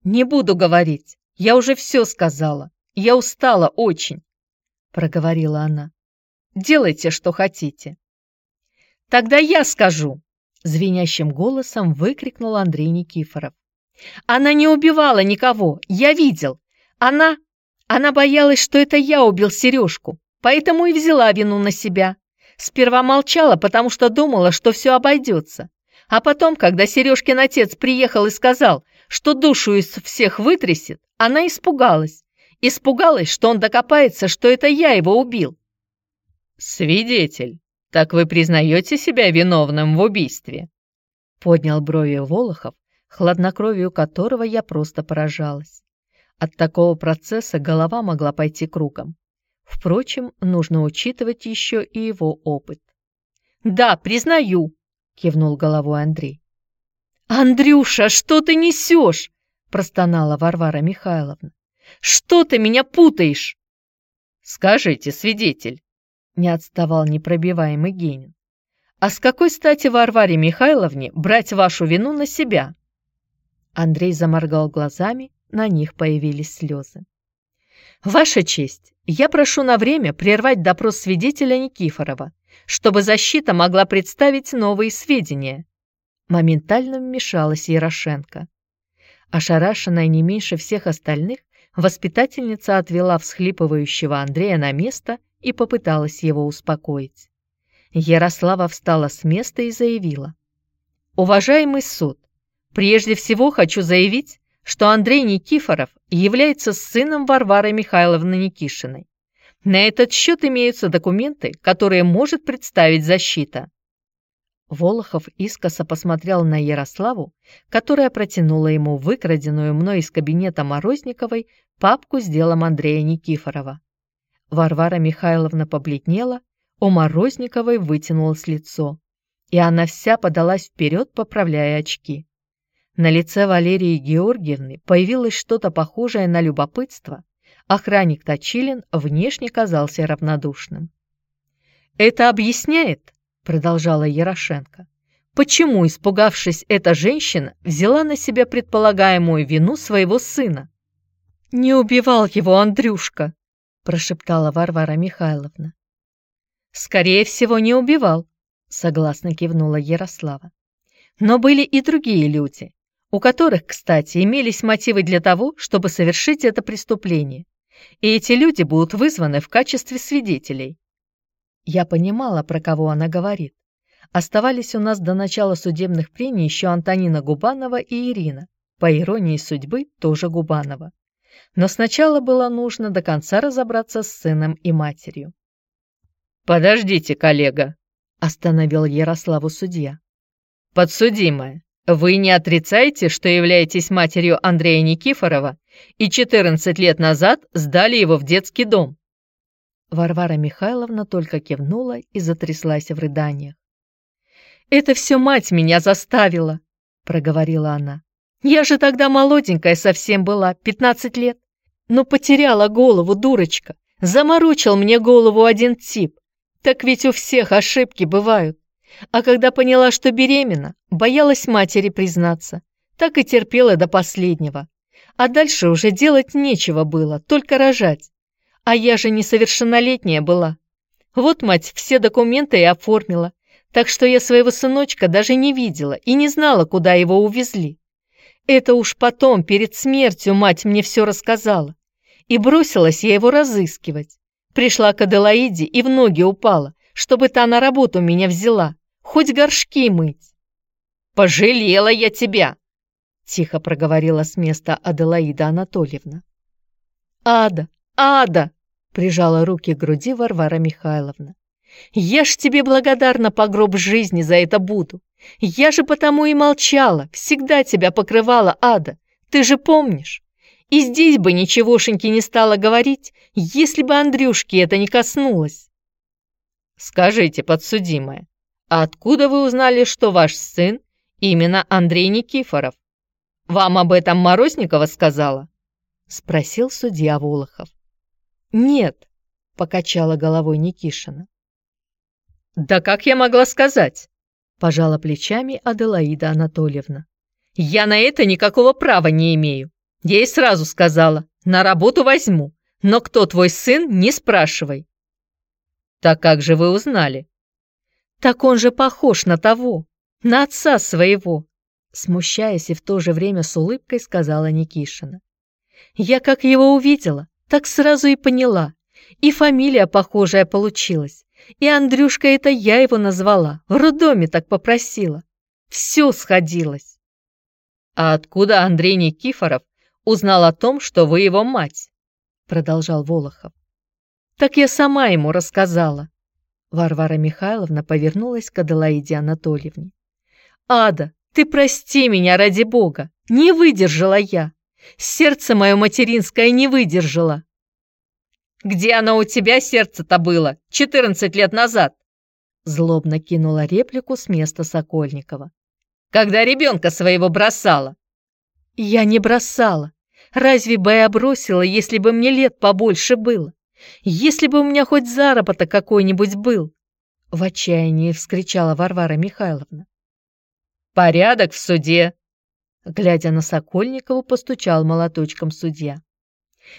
«Не буду говорить, я уже все сказала, я устала очень», — проговорила она. «Делайте, что хотите». «Тогда я скажу!» — звенящим голосом выкрикнул Андрей Никифоров. «Она не убивала никого, я видел. Она... Она боялась, что это я убил Сережку, поэтому и взяла вину на себя. Сперва молчала, потому что думала, что все обойдется. А потом, когда Сережкин отец приехал и сказал, что душу из всех вытрясет, она испугалась. Испугалась, что он докопается, что это я его убил. «Свидетель», «Так вы признаете себя виновным в убийстве?» Поднял брови Волохов, хладнокровию которого я просто поражалась. От такого процесса голова могла пойти кругом. Впрочем, нужно учитывать еще и его опыт. «Да, признаю», — кивнул головой Андрей. «Андрюша, что ты несешь?» — простонала Варвара Михайловна. «Что ты меня путаешь?» «Скажите, свидетель, не отставал непробиваемый Генин. «А с какой стати Варваре Михайловне брать вашу вину на себя?» Андрей заморгал глазами, на них появились слезы. «Ваша честь, я прошу на время прервать допрос свидетеля Никифорова, чтобы защита могла представить новые сведения». Моментально вмешалась Ярошенко. Ошарашенная не меньше всех остальных, воспитательница отвела всхлипывающего Андрея на место и попыталась его успокоить. Ярослава встала с места и заявила. «Уважаемый суд, прежде всего хочу заявить, что Андрей Никифоров является сыном Варвары Михайловны Никишиной. На этот счет имеются документы, которые может представить защита». Волохов искоса посмотрел на Ярославу, которая протянула ему выкраденную мной из кабинета Морозниковой папку с делом Андрея Никифорова. Варвара Михайловна побледнела, у Морозниковой вытянулось лицо, и она вся подалась вперед, поправляя очки. На лице Валерии Георгиевны появилось что-то похожее на любопытство. Охранник Точилин внешне казался равнодушным. «Это объясняет, — продолжала Ярошенко, — почему, испугавшись, эта женщина взяла на себя предполагаемую вину своего сына. Не убивал его Андрюшка, прошептала Варвара Михайловна. «Скорее всего, не убивал», — согласно кивнула Ярослава. «Но были и другие люди, у которых, кстати, имелись мотивы для того, чтобы совершить это преступление, и эти люди будут вызваны в качестве свидетелей». Я понимала, про кого она говорит. Оставались у нас до начала судебных прений еще Антонина Губанова и Ирина, по иронии судьбы, тоже Губанова. Но сначала было нужно до конца разобраться с сыном и матерью. «Подождите, коллега», — остановил Ярославу судья. «Подсудимая, вы не отрицаете, что являетесь матерью Андрея Никифорова и 14 лет назад сдали его в детский дом?» Варвара Михайловна только кивнула и затряслась в рыданиях. «Это все мать меня заставила», — проговорила она. Я же тогда молоденькая совсем была, пятнадцать лет. Но потеряла голову, дурочка. Заморочил мне голову один тип. Так ведь у всех ошибки бывают. А когда поняла, что беременна, боялась матери признаться. Так и терпела до последнего. А дальше уже делать нечего было, только рожать. А я же несовершеннолетняя была. Вот мать все документы и оформила, так что я своего сыночка даже не видела и не знала, куда его увезли. Это уж потом, перед смертью, мать мне все рассказала. И бросилась я его разыскивать. Пришла к Аделаиде и в ноги упала, чтобы та на работу меня взяла, хоть горшки мыть. «Пожалела я тебя!» — тихо проговорила с места Аделаида Анатольевна. «Ада! Ада!» — прижала руки к груди Варвара Михайловна. «Я ж тебе благодарна по гроб жизни за это буду. Я же потому и молчала, всегда тебя покрывала, Ада. Ты же помнишь? И здесь бы ничегошеньки не стала говорить, если бы Андрюшки это не коснулось». «Скажите, подсудимая, откуда вы узнали, что ваш сын Именно Андрей Никифоров. Вам об этом Морозникова сказала? Спросил судья Волохов. Нет, покачала головой Никишина. Да как я могла сказать? Пожала плечами Аделаида Анатольевна. Я на это никакого права не имею. Я ей сразу сказала, на работу возьму, но кто твой сын, не спрашивай. Так как же вы узнали? Так он же похож на того, на отца своего!» Смущаясь и в то же время с улыбкой сказала Никишина. «Я как его увидела, так сразу и поняла. И фамилия похожая получилась. И Андрюшка это я его назвала, в роддоме так попросила. Все сходилось». «А откуда Андрей Никифоров узнал о том, что вы его мать?» Продолжал Волохов. «Так я сама ему рассказала». Варвара Михайловна повернулась к Аделаиде Анатольевне. Ада, ты прости меня ради бога, не выдержала я. Сердце мое материнское не выдержало. Где оно у тебя сердце-то было, 14 лет назад? Злобно кинула реплику с места Сокольникова. Когда ребенка своего бросала? Я не бросала. Разве бы я бросила, если бы мне лет побольше было? Если бы у меня хоть заработок какой-нибудь был? В отчаянии вскричала Варвара Михайловна. «Порядок в суде!» Глядя на Сокольникову, постучал молоточком судья.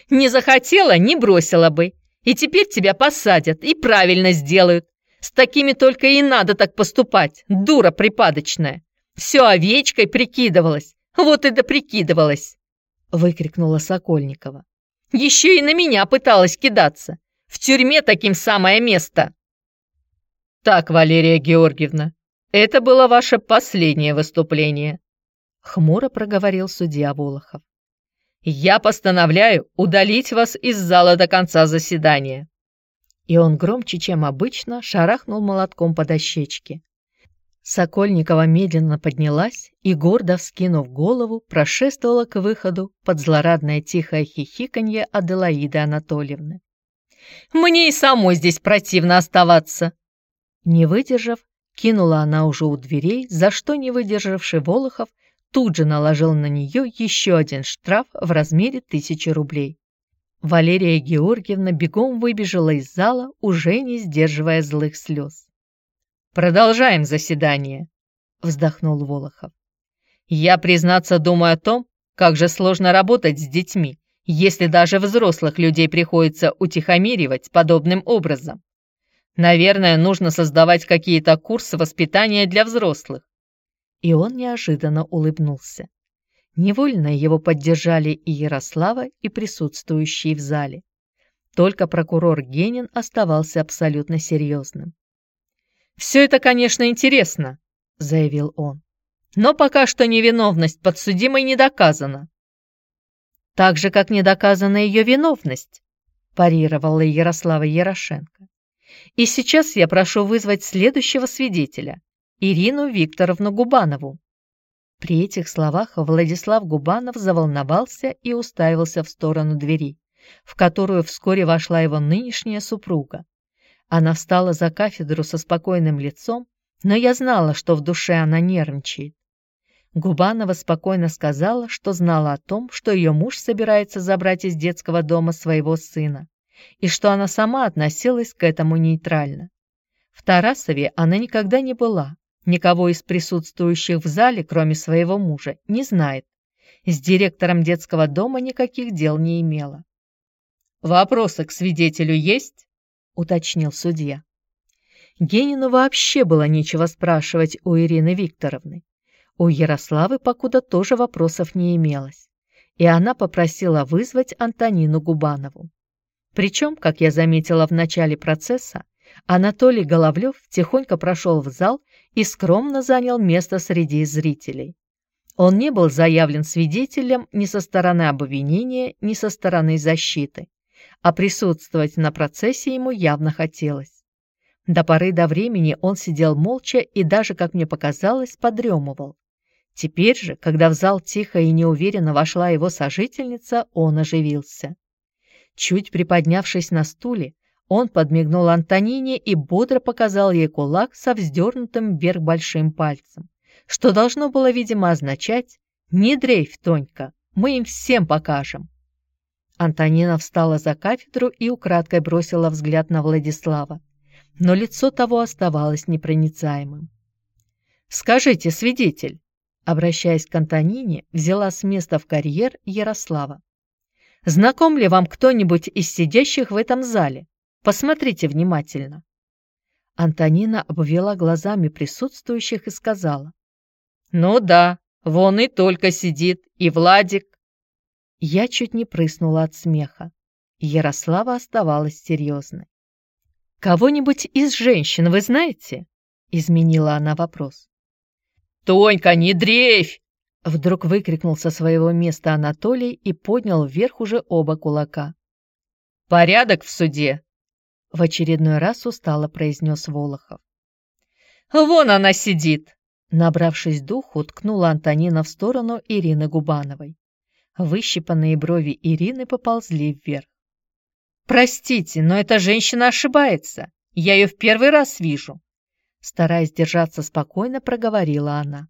«Не захотела, не бросила бы. И теперь тебя посадят и правильно сделают. С такими только и надо так поступать, дура припадочная. Все овечкой прикидывалась, вот и да прикидывалась!» Выкрикнула Сокольникова. «Еще и на меня пыталась кидаться. В тюрьме таким самое место!» «Так, Валерия Георгиевна, это было ваше последнее выступление», — хмуро проговорил судья Волохов. «Я постановляю удалить вас из зала до конца заседания». И он громче, чем обычно, шарахнул молотком по дощечке. Сокольникова медленно поднялась и, гордо вскинув голову, прошествовала к выходу под злорадное тихое хихиканье Аделаиды Анатольевны. «Мне и самой здесь противно оставаться!» Не выдержав, Кинула она уже у дверей, за что не выдержавший Волохов тут же наложил на нее еще один штраф в размере тысячи рублей. Валерия Георгиевна бегом выбежала из зала, уже не сдерживая злых слез. «Продолжаем заседание», — вздохнул Волохов. «Я, признаться, думаю о том, как же сложно работать с детьми, если даже взрослых людей приходится утихомиривать подобным образом. Наверное, нужно создавать какие-то курсы воспитания для взрослых. И он неожиданно улыбнулся. Невольно его поддержали и Ярослава, и присутствующие в зале. Только прокурор Генин оставался абсолютно серьезным. «Все это, конечно, интересно», — заявил он. «Но пока что невиновность подсудимой не доказана». «Так же, как не доказана ее виновность», – парировала Ярослава Ярошенко. И сейчас я прошу вызвать следующего свидетеля, Ирину Викторовну Губанову. При этих словах Владислав Губанов заволновался и уставился в сторону двери, в которую вскоре вошла его нынешняя супруга. Она встала за кафедру со спокойным лицом, но я знала, что в душе она нервничает. Губанова спокойно сказала, что знала о том, что ее муж собирается забрать из детского дома своего сына и что она сама относилась к этому нейтрально. В Тарасове она никогда не была, никого из присутствующих в зале, кроме своего мужа, не знает. с директором детского дома никаких дел не имела. «Вопросы к свидетелю есть?» — уточнил судья. Генину вообще было нечего спрашивать у Ирины Викторовны. У Ярославы покуда тоже вопросов не имелось, и она попросила вызвать Антонину Губанову. Причем, как я заметила в начале процесса, Анатолий Головлев тихонько прошел в зал и скромно занял место среди зрителей. Он не был заявлен свидетелем ни со стороны обвинения, ни со стороны защиты, а присутствовать на процессе ему явно хотелось. До поры до времени он сидел молча и даже, как мне показалось, подремывал. Теперь же, когда в зал тихо и неуверенно вошла его сожительница, он оживился. Чуть приподнявшись на стуле, он подмигнул Антонине и бодро показал ей кулак со вздернутым вверх большим пальцем, что должно было, видимо, означать «Не дрейф, Тонька, мы им всем покажем». Антонина встала за кафедру и украдкой бросила взгляд на Владислава, но лицо того оставалось непроницаемым. «Скажите, свидетель», обращаясь к Антонине, взяла с места в карьер Ярослава. «Знаком ли вам кто-нибудь из сидящих в этом зале? Посмотрите внимательно». Антонина обвела глазами присутствующих и сказала. «Ну да, вон и только сидит, и Владик». Я чуть не прыснула от смеха. Ярослава оставалась серьезной. «Кого-нибудь из женщин вы знаете?» — изменила она вопрос. «Тонька, не дрейфь!» Вдруг выкрикнул со своего места Анатолий и поднял вверх уже оба кулака. «Порядок в суде!» В очередной раз устало произнес Волохов. «Вон она сидит!» Набравшись духу, ткнула Антонина в сторону Ирины Губановой. Выщипанные брови Ирины поползли вверх. «Простите, но эта женщина ошибается. Я ее в первый раз вижу!» Стараясь держаться спокойно, проговорила она.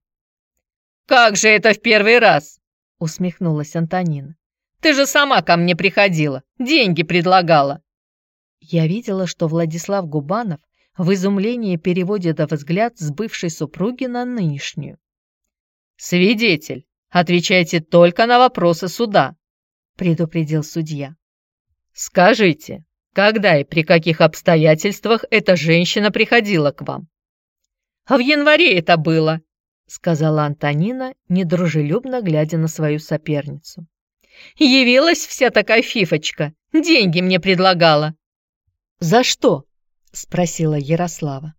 «Как же это в первый раз?» усмехнулась Антонина. «Ты же сама ко мне приходила, деньги предлагала!» Я видела, что Владислав Губанов в изумлении переводит взгляд с бывшей супруги на нынешнюю. «Свидетель, отвечайте только на вопросы суда», — предупредил судья. «Скажите, когда и при каких обстоятельствах эта женщина приходила к вам?» «А в январе это было», — сказала Антонина, недружелюбно глядя на свою соперницу. «Явилась вся такая фифочка, деньги мне предлагала. «За что?» – спросила Ярослава.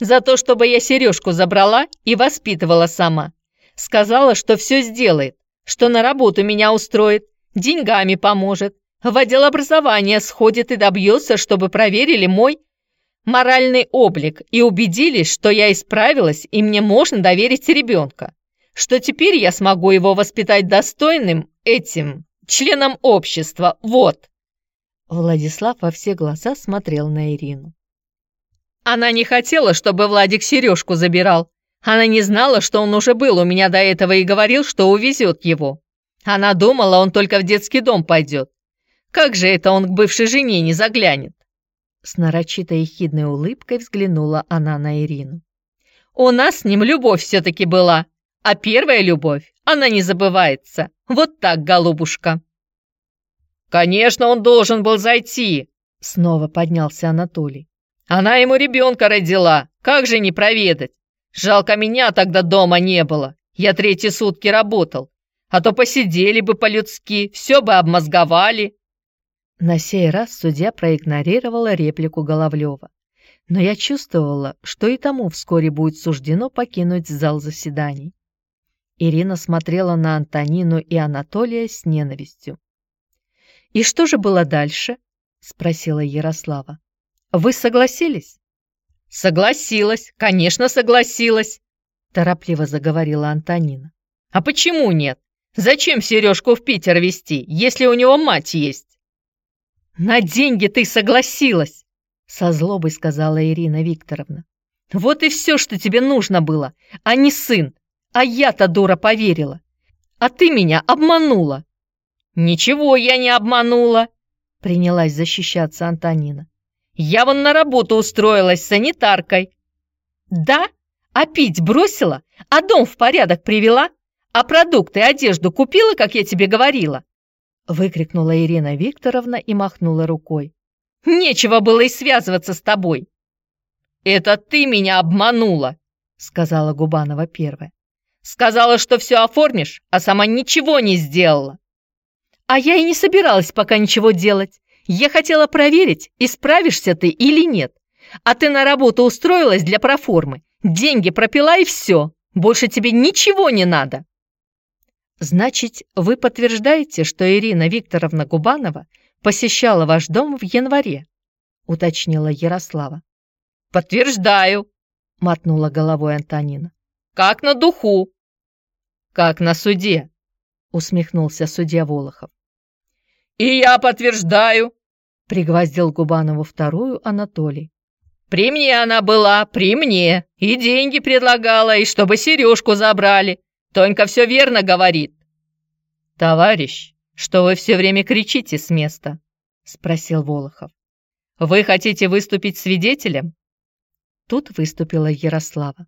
«За то, чтобы я сережку забрала и воспитывала сама. Сказала, что все сделает, что на работу меня устроит, деньгами поможет, в отдел образования сходит и добьется, чтобы проверили мой моральный облик и убедились, что я исправилась и мне можно доверить ребенка, что теперь я смогу его воспитать достойным этим членом общества, вот. Владислав во все глаза смотрел на Ирину. Она не хотела, чтобы Владик сережку забирал. Она не знала, что он уже был у меня до этого и говорил, что увезет его. Она думала, он только в детский дом пойдет. Как же это он к бывшей жене не заглянет? С нарочитой ехидной улыбкой взглянула она на Ирину. У нас с ним любовь все-таки была, а первая любовь, она не забывается. Вот так, голубушка. «Конечно, он должен был зайти!» Снова поднялся Анатолий. «Она ему ребенка родила, как же не проведать? Жалко, меня тогда дома не было, я третьи сутки работал, а то посидели бы по-людски, все бы обмозговали». На сей раз судья проигнорировала реплику Головлева. Но я чувствовала, что и тому вскоре будет суждено покинуть зал заседаний. Ирина смотрела на Антонину и Анатолия с ненавистью. «И что же было дальше?» — спросила Ярослава. «Вы согласились?» «Согласилась, конечно, согласилась», — торопливо заговорила Антонина. «А почему нет? Зачем Сережку в Питер везти, если у него мать есть?» «На деньги ты согласилась!» — со злобой сказала Ирина Викторовна. «Вот и все, что тебе нужно было, а не сын. А я-то, дура, поверила. А ты меня обманула. «Ничего я не обманула!» — принялась защищаться Антонина. «Я вон на работу устроилась санитаркой». «Да? А пить бросила? А дом в порядок привела? А продукты, одежду купила, как я тебе говорила?» Выкрикнула Ирина Викторовна и махнула рукой. «Нечего было и связываться с тобой!» «Это ты меня обманула!» сказала Губанова первая. «Сказала, что все оформишь, а сама ничего не сделала!» «А я и не собиралась пока ничего делать. Я хотела проверить, исправишься ты или нет. А ты на работу устроилась для проформы. Деньги пропила и все. Больше тебе ничего не надо!» «Значит, вы подтверждаете, что Ирина Викторовна Губанова посещала ваш дом в январе?» — уточнила Ярослава. «Подтверждаю», — мотнула головой Антонина. «Как на духу!» «Как на суде!» — усмехнулся судья Волохов. «И я подтверждаю!» — пригвоздил Губанову вторую Анатолий. «При мне она была, при мне, и деньги предлагала, и чтобы сережку забрали. Тонька все верно говорит». «Товарищ, что вы все время кричите с места?» — спросил Волохов. «Вы хотите выступить свидетелем?» Тут выступила Ярослава.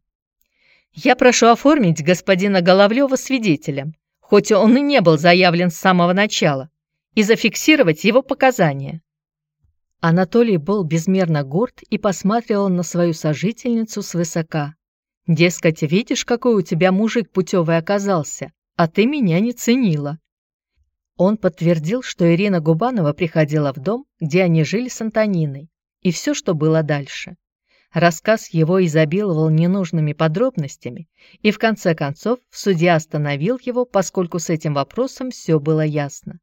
«Я прошу оформить господина Головлева свидетелем, хоть он и не был заявлен с самого начала, и зафиксировать его показания». Анатолий был безмерно горд и посматривал на свою сожительницу свысока. Дескать, видишь, какой у тебя мужик путевый оказался, а ты меня не ценила. Он подтвердил, что Ирина Губанова приходила в дом, где они жили с Антониной, и все, что было дальше. Рассказ его изобиловал ненужными подробностями, и в конце концов судья остановил его, поскольку с этим вопросом все было ясно.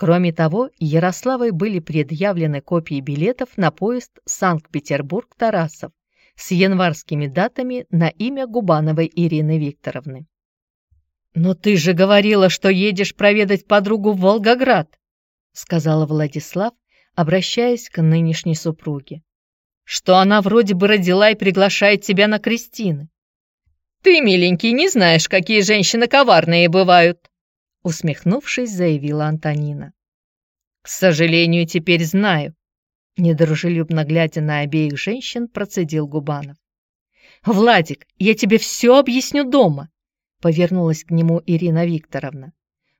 Кроме того, Ярославой были предъявлены копии билетов на поезд Санкт-Петербург-Тарасов с январскими датами на имя Губановой Ирины Викторовны. «Но ты же говорила, что едешь проведать подругу в Волгоград», сказала Владислав, обращаясь к нынешней супруге что она вроде бы родила и приглашает тебя на крестины. Ты, миленький, не знаешь, какие женщины коварные бывают, усмехнувшись, заявила Антонина. К сожалению, теперь знаю, недружелюбно глядя на обеих женщин, процедил Губанов. «Владик, я тебе все объясню дома», — повернулась к нему Ирина Викторовна.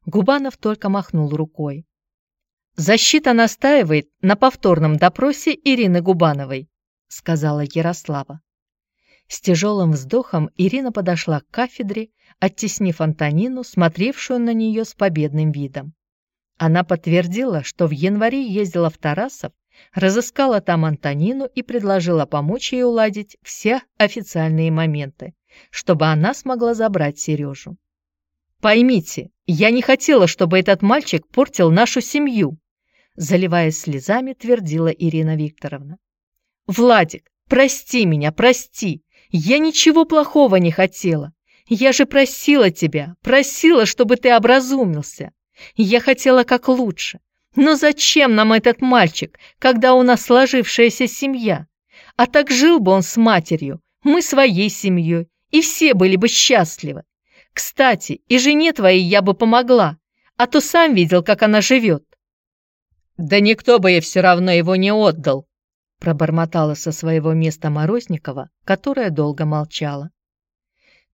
Губанов только махнул рукой. Защита настаивает на повторном допросе Ирины Губановой сказала Ярослава. С тяжелым вздохом Ирина подошла к кафедре, оттеснив Антонину, смотревшую на нее с победным видом. Она подтвердила, что в январе ездила в Тарасов, разыскала там Антонину и предложила помочь ей уладить все официальные моменты, чтобы она смогла забрать Сережу. «Поймите, я не хотела, чтобы этот мальчик портил нашу семью», заливаясь слезами, твердила Ирина Викторовна. «Владик, прости меня, прости. Я ничего плохого не хотела. Я же просила тебя, просила, чтобы ты образумился. Я хотела как лучше. Но зачем нам этот мальчик, когда у нас сложившаяся семья? А так жил бы он с матерью, мы своей семьей, и все были бы счастливы. Кстати, и жене твоей я бы помогла, а то сам видел, как она живет. Да никто бы ей все равно его не отдал, пробормотала со своего места Морозникова, которая долго молчала.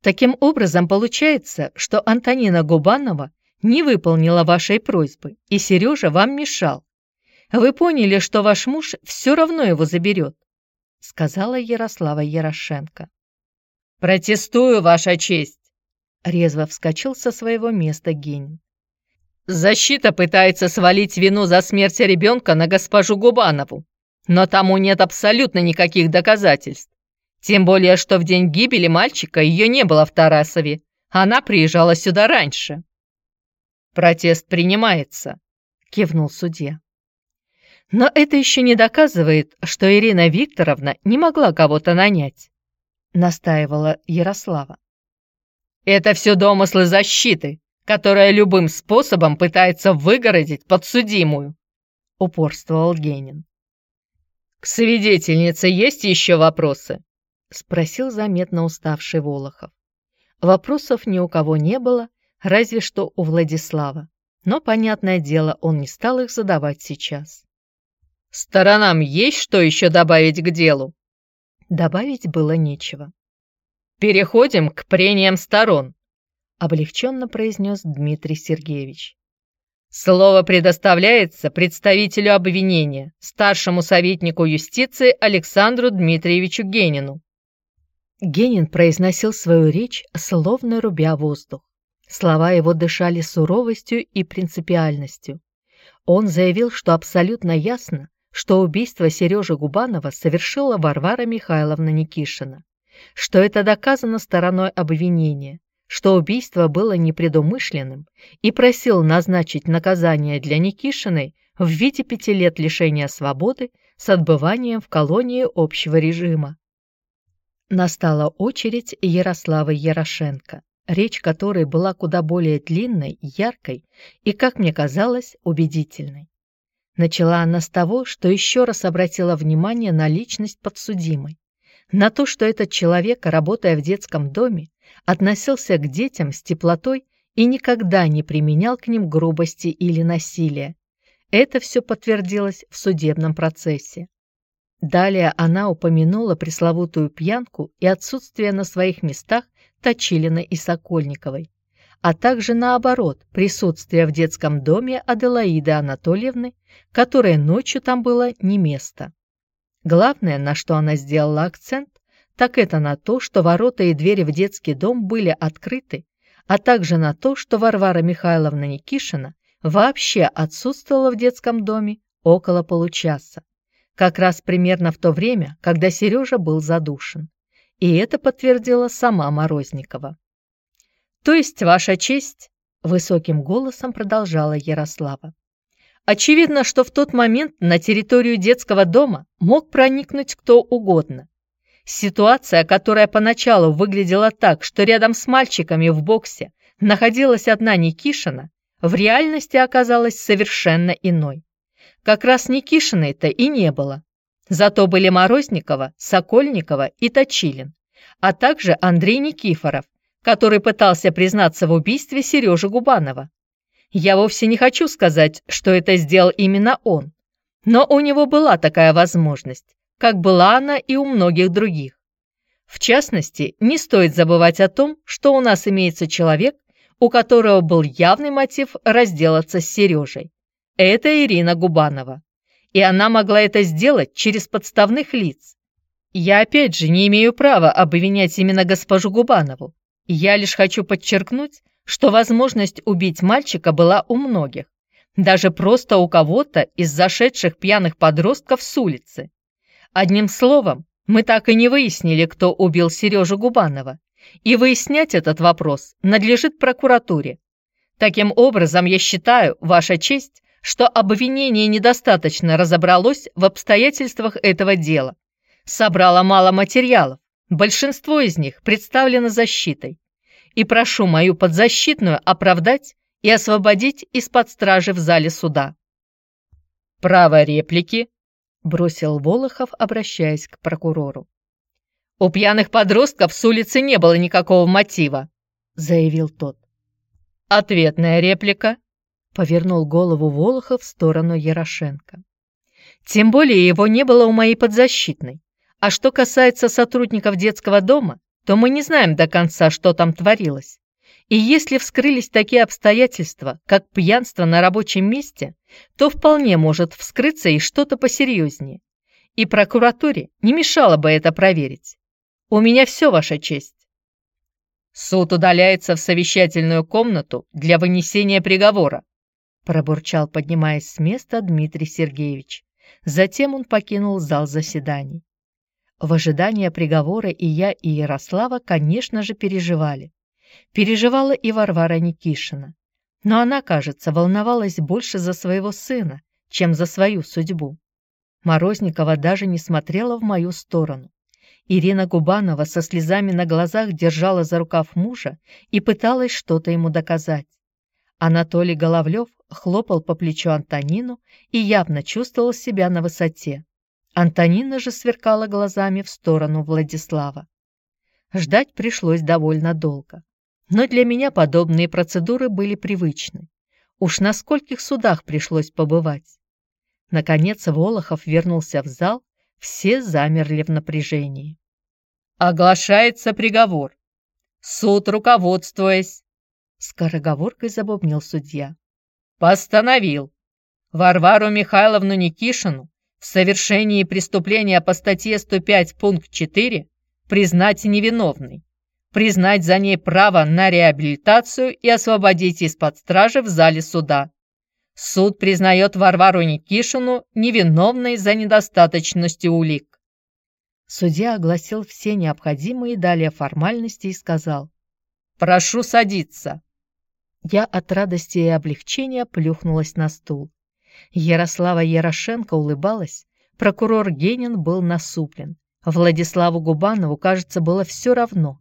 Таким образом, получается, что Антонина Губанова не выполнила вашей просьбы, и Сережа вам мешал. Вы поняли, что ваш муж все равно его заберет, сказала Ярослава Ярошенко. Протестую, ваша честь, резво вскочил со своего места Генин. Защита пытается свалить вину за смерть ребенка на госпожу Губанову. Но тому нет абсолютно никаких доказательств. Тем более, что в день гибели мальчика ее не было в Тарасове. Она приезжала сюда раньше. «Протест принимается», — кивнул судья. «Но это еще не доказывает, что Ирина Викторовна не могла кого-то нанять», — настаивала Ярослава. «Это все домыслы защиты, которая любым способом пытается выгородить подсудимую», — упорствовал Генин. «К свидетельнице есть еще вопросы?» — спросил заметно уставший Волохов. Вопросов ни у кого не было, разве что у Владислава. Но, понятное дело, он не стал их задавать сейчас. «Сторонам есть что еще добавить к делу?» Добавить было нечего. «Переходим к прениям сторон. облегченно произнес Дмитрий Сергеевич. Слово предоставляется представителю обвинения, старшему советнику юстиции Александру Дмитриевичу Генину. Генин произносил свою речь, словно рубя воздух. Слова его дышали суровостью и принципиальностью. Он заявил, что абсолютно ясно, что убийство Сережи Губанова совершила Варвара Михайловна Никишина, что это доказано стороной обвинения, что убийство было непредумышленным и просил назначить наказание для Никишиной в виде пяти лет лишения свободы с отбыванием в колонии общего режима. Настала очередь Ярославы Ярошенко, речь которой была куда более длинной, яркой и, как мне казалось, убедительной. Начала она с того, что еще раз обратила внимание на личность подсудимой, на то, что этот человек, работая в детском доме, относился к детям с теплотой и никогда не применял к ним грубости или насилия. Это все подтвердилось в судебном процессе. Далее она упомянула пресловутую пьянку и отсутствие на своих местах Точилина и Сокольниковой, а также наоборот присутствие в детском доме Аделаиды Анатольевны, которой ночью там было не место. Главное, на что она сделала акцент, так это на то, что ворота и двери в детский дом были открыты, а также на то, что Варвара Михайловна Никишина вообще отсутствовала в детском доме около получаса как раз примерно в то время, когда Сережа был задушен. И это подтвердила сама Морозникова. «То есть, Ваша честь?» – высоким голосом продолжала Ярослава. «Очевидно, что в тот момент на территорию детского дома мог проникнуть кто угодно. Ситуация, которая поначалу выглядела так, что рядом с мальчиками в боксе находилась одна Никишина, в реальности оказалась совершенно иной. Как раз Никишиной-то и не было. Зато были Морозникова, Сокольникова и Точилин, а также Андрей Никифоров, который пытался признаться в убийстве Сережи Губанова. Я вовсе не хочу сказать, что это сделал именно он, но у него была такая возможность, как была она и у многих других. В частности, не стоит забывать о том, что у нас имеется человек, у которого был явный мотив разделаться с Сережей. Это Ирина Губанова. И она могла это сделать через подставных лиц. Я опять же не имею права обвинять именно госпожу Губанову. Я лишь хочу подчеркнуть, что возможность убить мальчика была у многих. Даже просто у кого-то из зашедших пьяных подростков с улицы. Одним словом, мы так и не выяснили, кто убил Сережу Губанова. И выяснять этот вопрос надлежит прокуратуре. Таким образом, я считаю, Ваша честь, что обвинение недостаточно разобралось в обстоятельствах этого дела. Собрало мало материалов, большинство из них представлено защитой. И прошу мою подзащитную оправдать и освободить из-под стражи в зале суда. «Право реплики», — бросил Волохов, обращаясь к прокурору. «У пьяных подростков с улицы не было никакого мотива», — заявил тот. «Ответная реплика», Повернул голову Волохов в сторону Ярошенко. Тем более его не было у моей подзащитной. А что касается сотрудников детского дома, то мы не знаем до конца, что там творилось. И если вскрылись такие обстоятельства, как пьянство на рабочем месте, то вполне может вскрыться и что-то посерьезнее. И прокуратуре не мешало бы это проверить. У меня все, Ваша честь. Суд удаляется в совещательную комнату для вынесения приговора, пробурчал, поднимаясь с места Дмитрий Сергеевич. Затем он покинул зал заседаний. В ожидании приговора и я, и Ярослава, конечно же, переживали. Переживала и Варвара Никишина. Но она, кажется, волновалась больше за своего сына, чем за свою судьбу. Морозникова даже не смотрела в мою сторону. Ирина Губанова со слезами на глазах держала за рукав мужа и пыталась что-то ему доказать. Анатолий Головлев хлопал по плечу Антонину и явно чувствовал себя на высоте. Антонина же сверкала глазами в сторону Владислава. Ждать пришлось довольно долго. Но для меня подобные процедуры были привычны. Уж на скольких судах пришлось побывать. Наконец Волохов вернулся в зал, все замерли в напряжении. «Оглашается приговор. Суд, руководствуясь скороговоркой забубнил судья. Постановил. Варвару Михайловну Никишину в совершении преступления по статье 105 пункт 4 признать невиновной, признать за ней право на реабилитацию и освободить из-под стражи в зале суда. Суд признает Варвару Никишину невиновной за недостаточностью улик. Судья огласил все необходимые далее формальности и сказал «Прошу садиться». Я от радости и облегчения плюхнулась на стул. Ярослава Ярошенко улыбалась, прокурор Генин был насуплен. Владиславу Губанову, кажется, было все равно.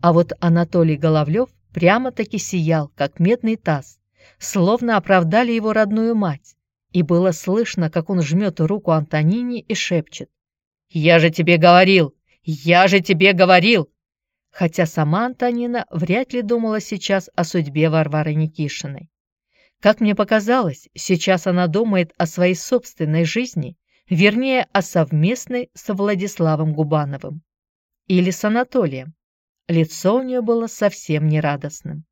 А вот Анатолий Головлев прямо-таки сиял, как медный таз, словно оправдали его родную мать. И было слышно, как он жмет руку Антонине и шепчет. «Я же тебе говорил! Я же тебе говорил!» Хотя сама Антонина вряд ли думала сейчас о судьбе Варвары Никишиной. Как мне показалось, сейчас она думает о своей собственной жизни, вернее, о совместной с Владиславом Губановым. Или с Анатолием. Лицо у нее было совсем нерадостным.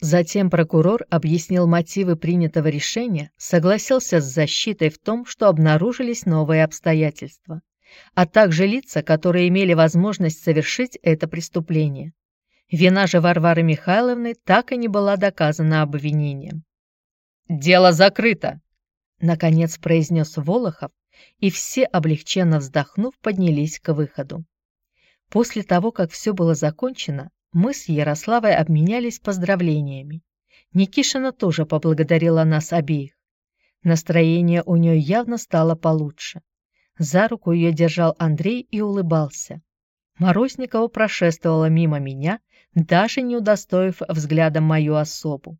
Затем прокурор объяснил мотивы принятого решения, согласился с защитой в том, что обнаружились новые обстоятельства, а также лица, которые имели возможность совершить это преступление. Вина же Варвары Михайловны так и не была доказана обвинением. «Дело закрыто», — наконец произнес Волохов, и все, облегченно вздохнув, поднялись к выходу. После того, как все было закончено, мы с Ярославой обменялись поздравлениями. Никишина тоже поблагодарила нас обеих. Настроение у нее явно стало получше. За руку ее держал Андрей и улыбался. Морозникова прошествовала мимо меня, даже не удостоив взглядом мою особу.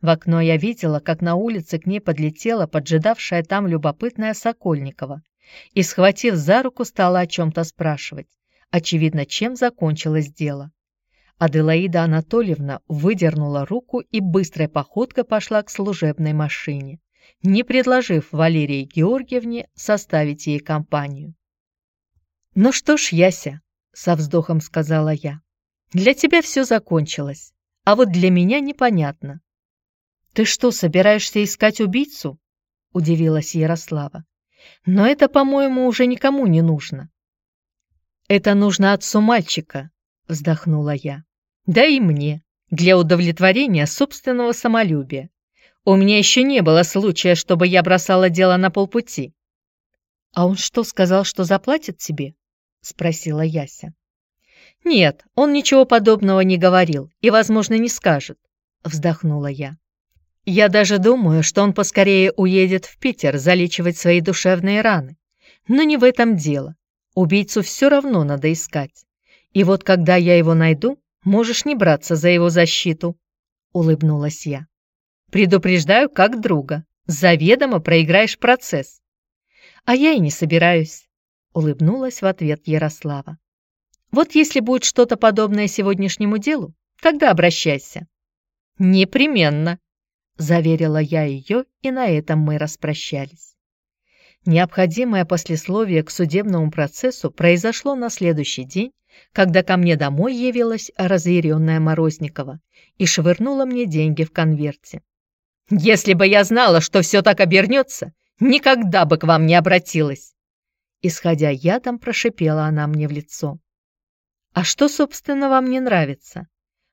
В окно я видела, как на улице к ней подлетела поджидавшая там любопытная Сокольникова и, схватив за руку, стала о чем-то спрашивать. Очевидно, чем закончилось дело. Аделаида Анатольевна выдернула руку и быстрой походкой пошла к служебной машине, не предложив Валерии Георгиевне составить ей компанию. «Ну что ж, Яся», — со вздохом сказала я, — «для тебя все закончилось, а вот для меня непонятно, «Ты что, собираешься искать убийцу?» – удивилась Ярослава. «Но это, по-моему, уже никому не нужно». «Это нужно отцу мальчика», – вздохнула я. «Да и мне, для удовлетворения собственного самолюбия. У меня еще не было случая, чтобы я бросала дело на полпути». «А он что, сказал, что заплатит тебе?» – спросила Яся. «Нет, он ничего подобного не говорил и, возможно, не скажет», – вздохнула я. Я даже думаю, что он поскорее уедет в Питер залечивать свои душевные раны. Но не в этом дело. Убийцу все равно надо искать. И вот когда я его найду, можешь не браться за его защиту», — улыбнулась я. «Предупреждаю как друга. Заведомо проиграешь процесс». «А я и не собираюсь», — улыбнулась в ответ Ярослава. «Вот если будет что-то подобное сегодняшнему делу, тогда обращайся». «Непременно», Заверила я ее, и на этом мы распрощались. Необходимое послесловие к судебному процессу произошло на следующий день, когда ко мне домой явилась разъяренная Морозникова и швырнула мне деньги в конверте. «Если бы я знала, что все так обернется, никогда бы к вам не обратилась!» Исходя ядом, прошипела она мне в лицо. «А что, собственно, вам не нравится?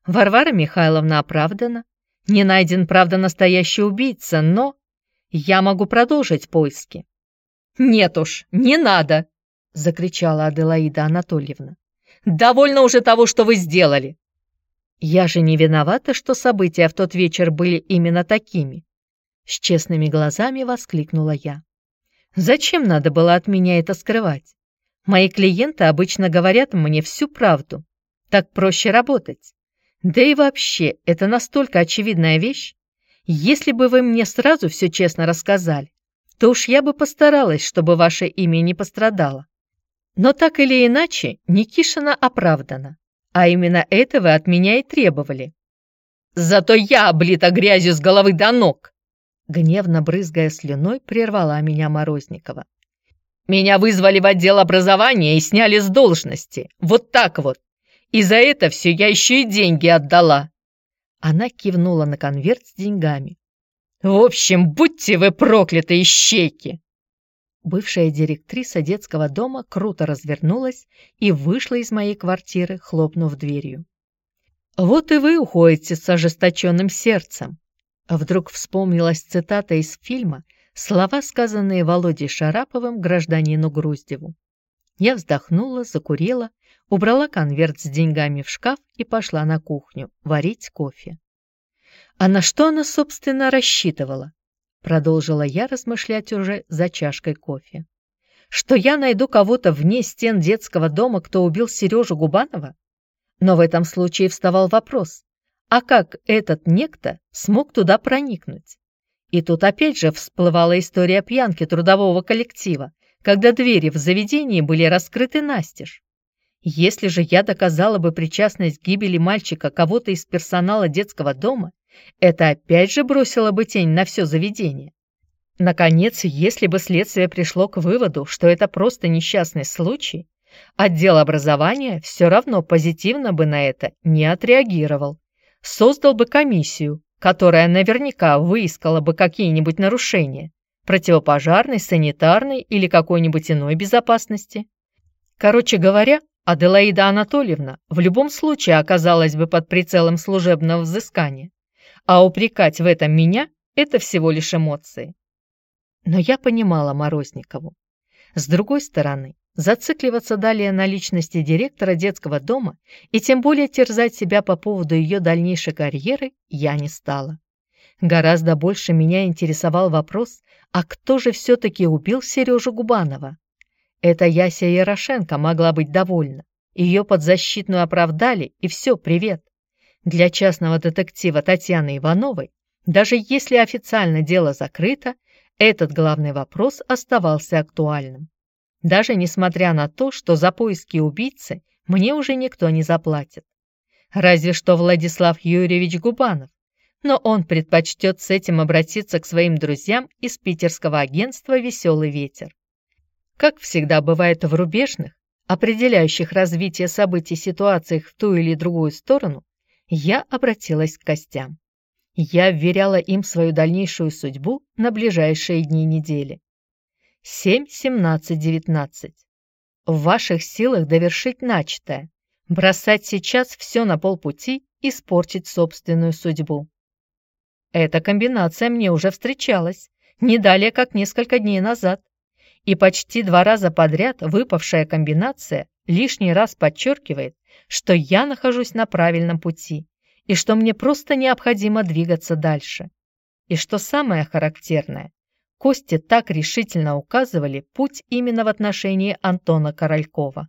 Варвара Михайловна оправдана, не найден, правда, настоящий убийца, но я могу продолжить поиски. «Нет уж, не надо!» — закричала Аделаида Анатольевна. «Довольно уже того, что вы сделали!» «Я же не виновата, что события в тот вечер были именно такими!» С честными глазами воскликнула я. «Зачем надо было от меня это скрывать? Мои клиенты обычно говорят мне всю правду. Так проще работать. Да и вообще, это настолько очевидная вещь. Если бы вы мне сразу все честно рассказали, то уж я бы постаралась, чтобы ваше имя не пострадало. Но так или иначе, Никишина оправдана, а именно это вы от меня и требовали. Зато я облита грязью с головы до ног!» Гневно брызгая слюной, прервала меня Морозникова. «Меня вызвали в отдел образования и сняли с должности. Вот так вот. И за это все я еще и деньги отдала. Она кивнула на конверт с деньгами. «В общем, будьте вы прокляты, ищейки!» Бывшая директриса детского дома круто развернулась и вышла из моей квартиры, хлопнув дверью. «Вот и вы уходите с ожесточенным сердцем!» Вдруг вспомнилась цитата из фильма, слова, сказанные Володей Шараповым гражданину Груздеву. Я вздохнула, закурила, убрала конверт с деньгами в шкаф и пошла на кухню варить кофе. А на что она, собственно, рассчитывала? Продолжила я размышлять уже за чашкой кофе. Что я найду кого-то вне стен детского дома, кто убил Сережу Губанова? Но в этом случае вставал вопрос, а как этот некто смог туда проникнуть? И тут опять же всплывала история пьянки трудового коллектива, когда двери в заведении были раскрыты настежь. Если же я доказала бы причастность к гибели мальчика кого-то из персонала детского дома, это опять же бросило бы тень на все заведение. Наконец, если бы следствие пришло к выводу, что это просто несчастный случай, отдел образования все равно позитивно бы на это не отреагировал. Создал бы комиссию, которая наверняка выискала бы какие-нибудь нарушения противопожарной, санитарной или какой-нибудь иной безопасности. Короче говоря, Аделаида Анатольевна в любом случае оказалась бы под прицелом служебного взыскания, а упрекать в этом меня – это всего лишь эмоции. Но я понимала Морозникову. С другой стороны, зацикливаться далее на личности директора детского дома и тем более терзать себя по поводу ее дальнейшей карьеры я не стала. Гораздо больше меня интересовал вопрос, а кто же все-таки убил Сережу Губанова? Это Яся Ярошенко могла быть довольна. Ее подзащитную оправдали, и все, привет. Для частного детектива Татьяны Ивановой, даже если официально дело закрыто, этот главный вопрос оставался актуальным. Даже несмотря на то, что за поиски убийцы мне уже никто не заплатит. Разве что Владислав Юрьевич Губанов, но он предпочтет с этим обратиться к своим друзьям из питерского агентства «Веселый ветер». Как всегда бывает в рубежных, определяющих развитие событий ситуациях в ту или другую сторону, я обратилась к костям. Я вверяла им свою дальнейшую судьбу на ближайшие дни недели. 7, 17, 19. В ваших силах довершить начатое, бросать сейчас все на полпути, и испортить собственную судьбу. Эта комбинация мне уже встречалась, не далее, как несколько дней назад и почти два раза подряд выпавшая комбинация лишний раз подчеркивает, что я нахожусь на правильном пути и что мне просто необходимо двигаться дальше. И что самое характерное, Кости так решительно указывали путь именно в отношении Антона Королькова.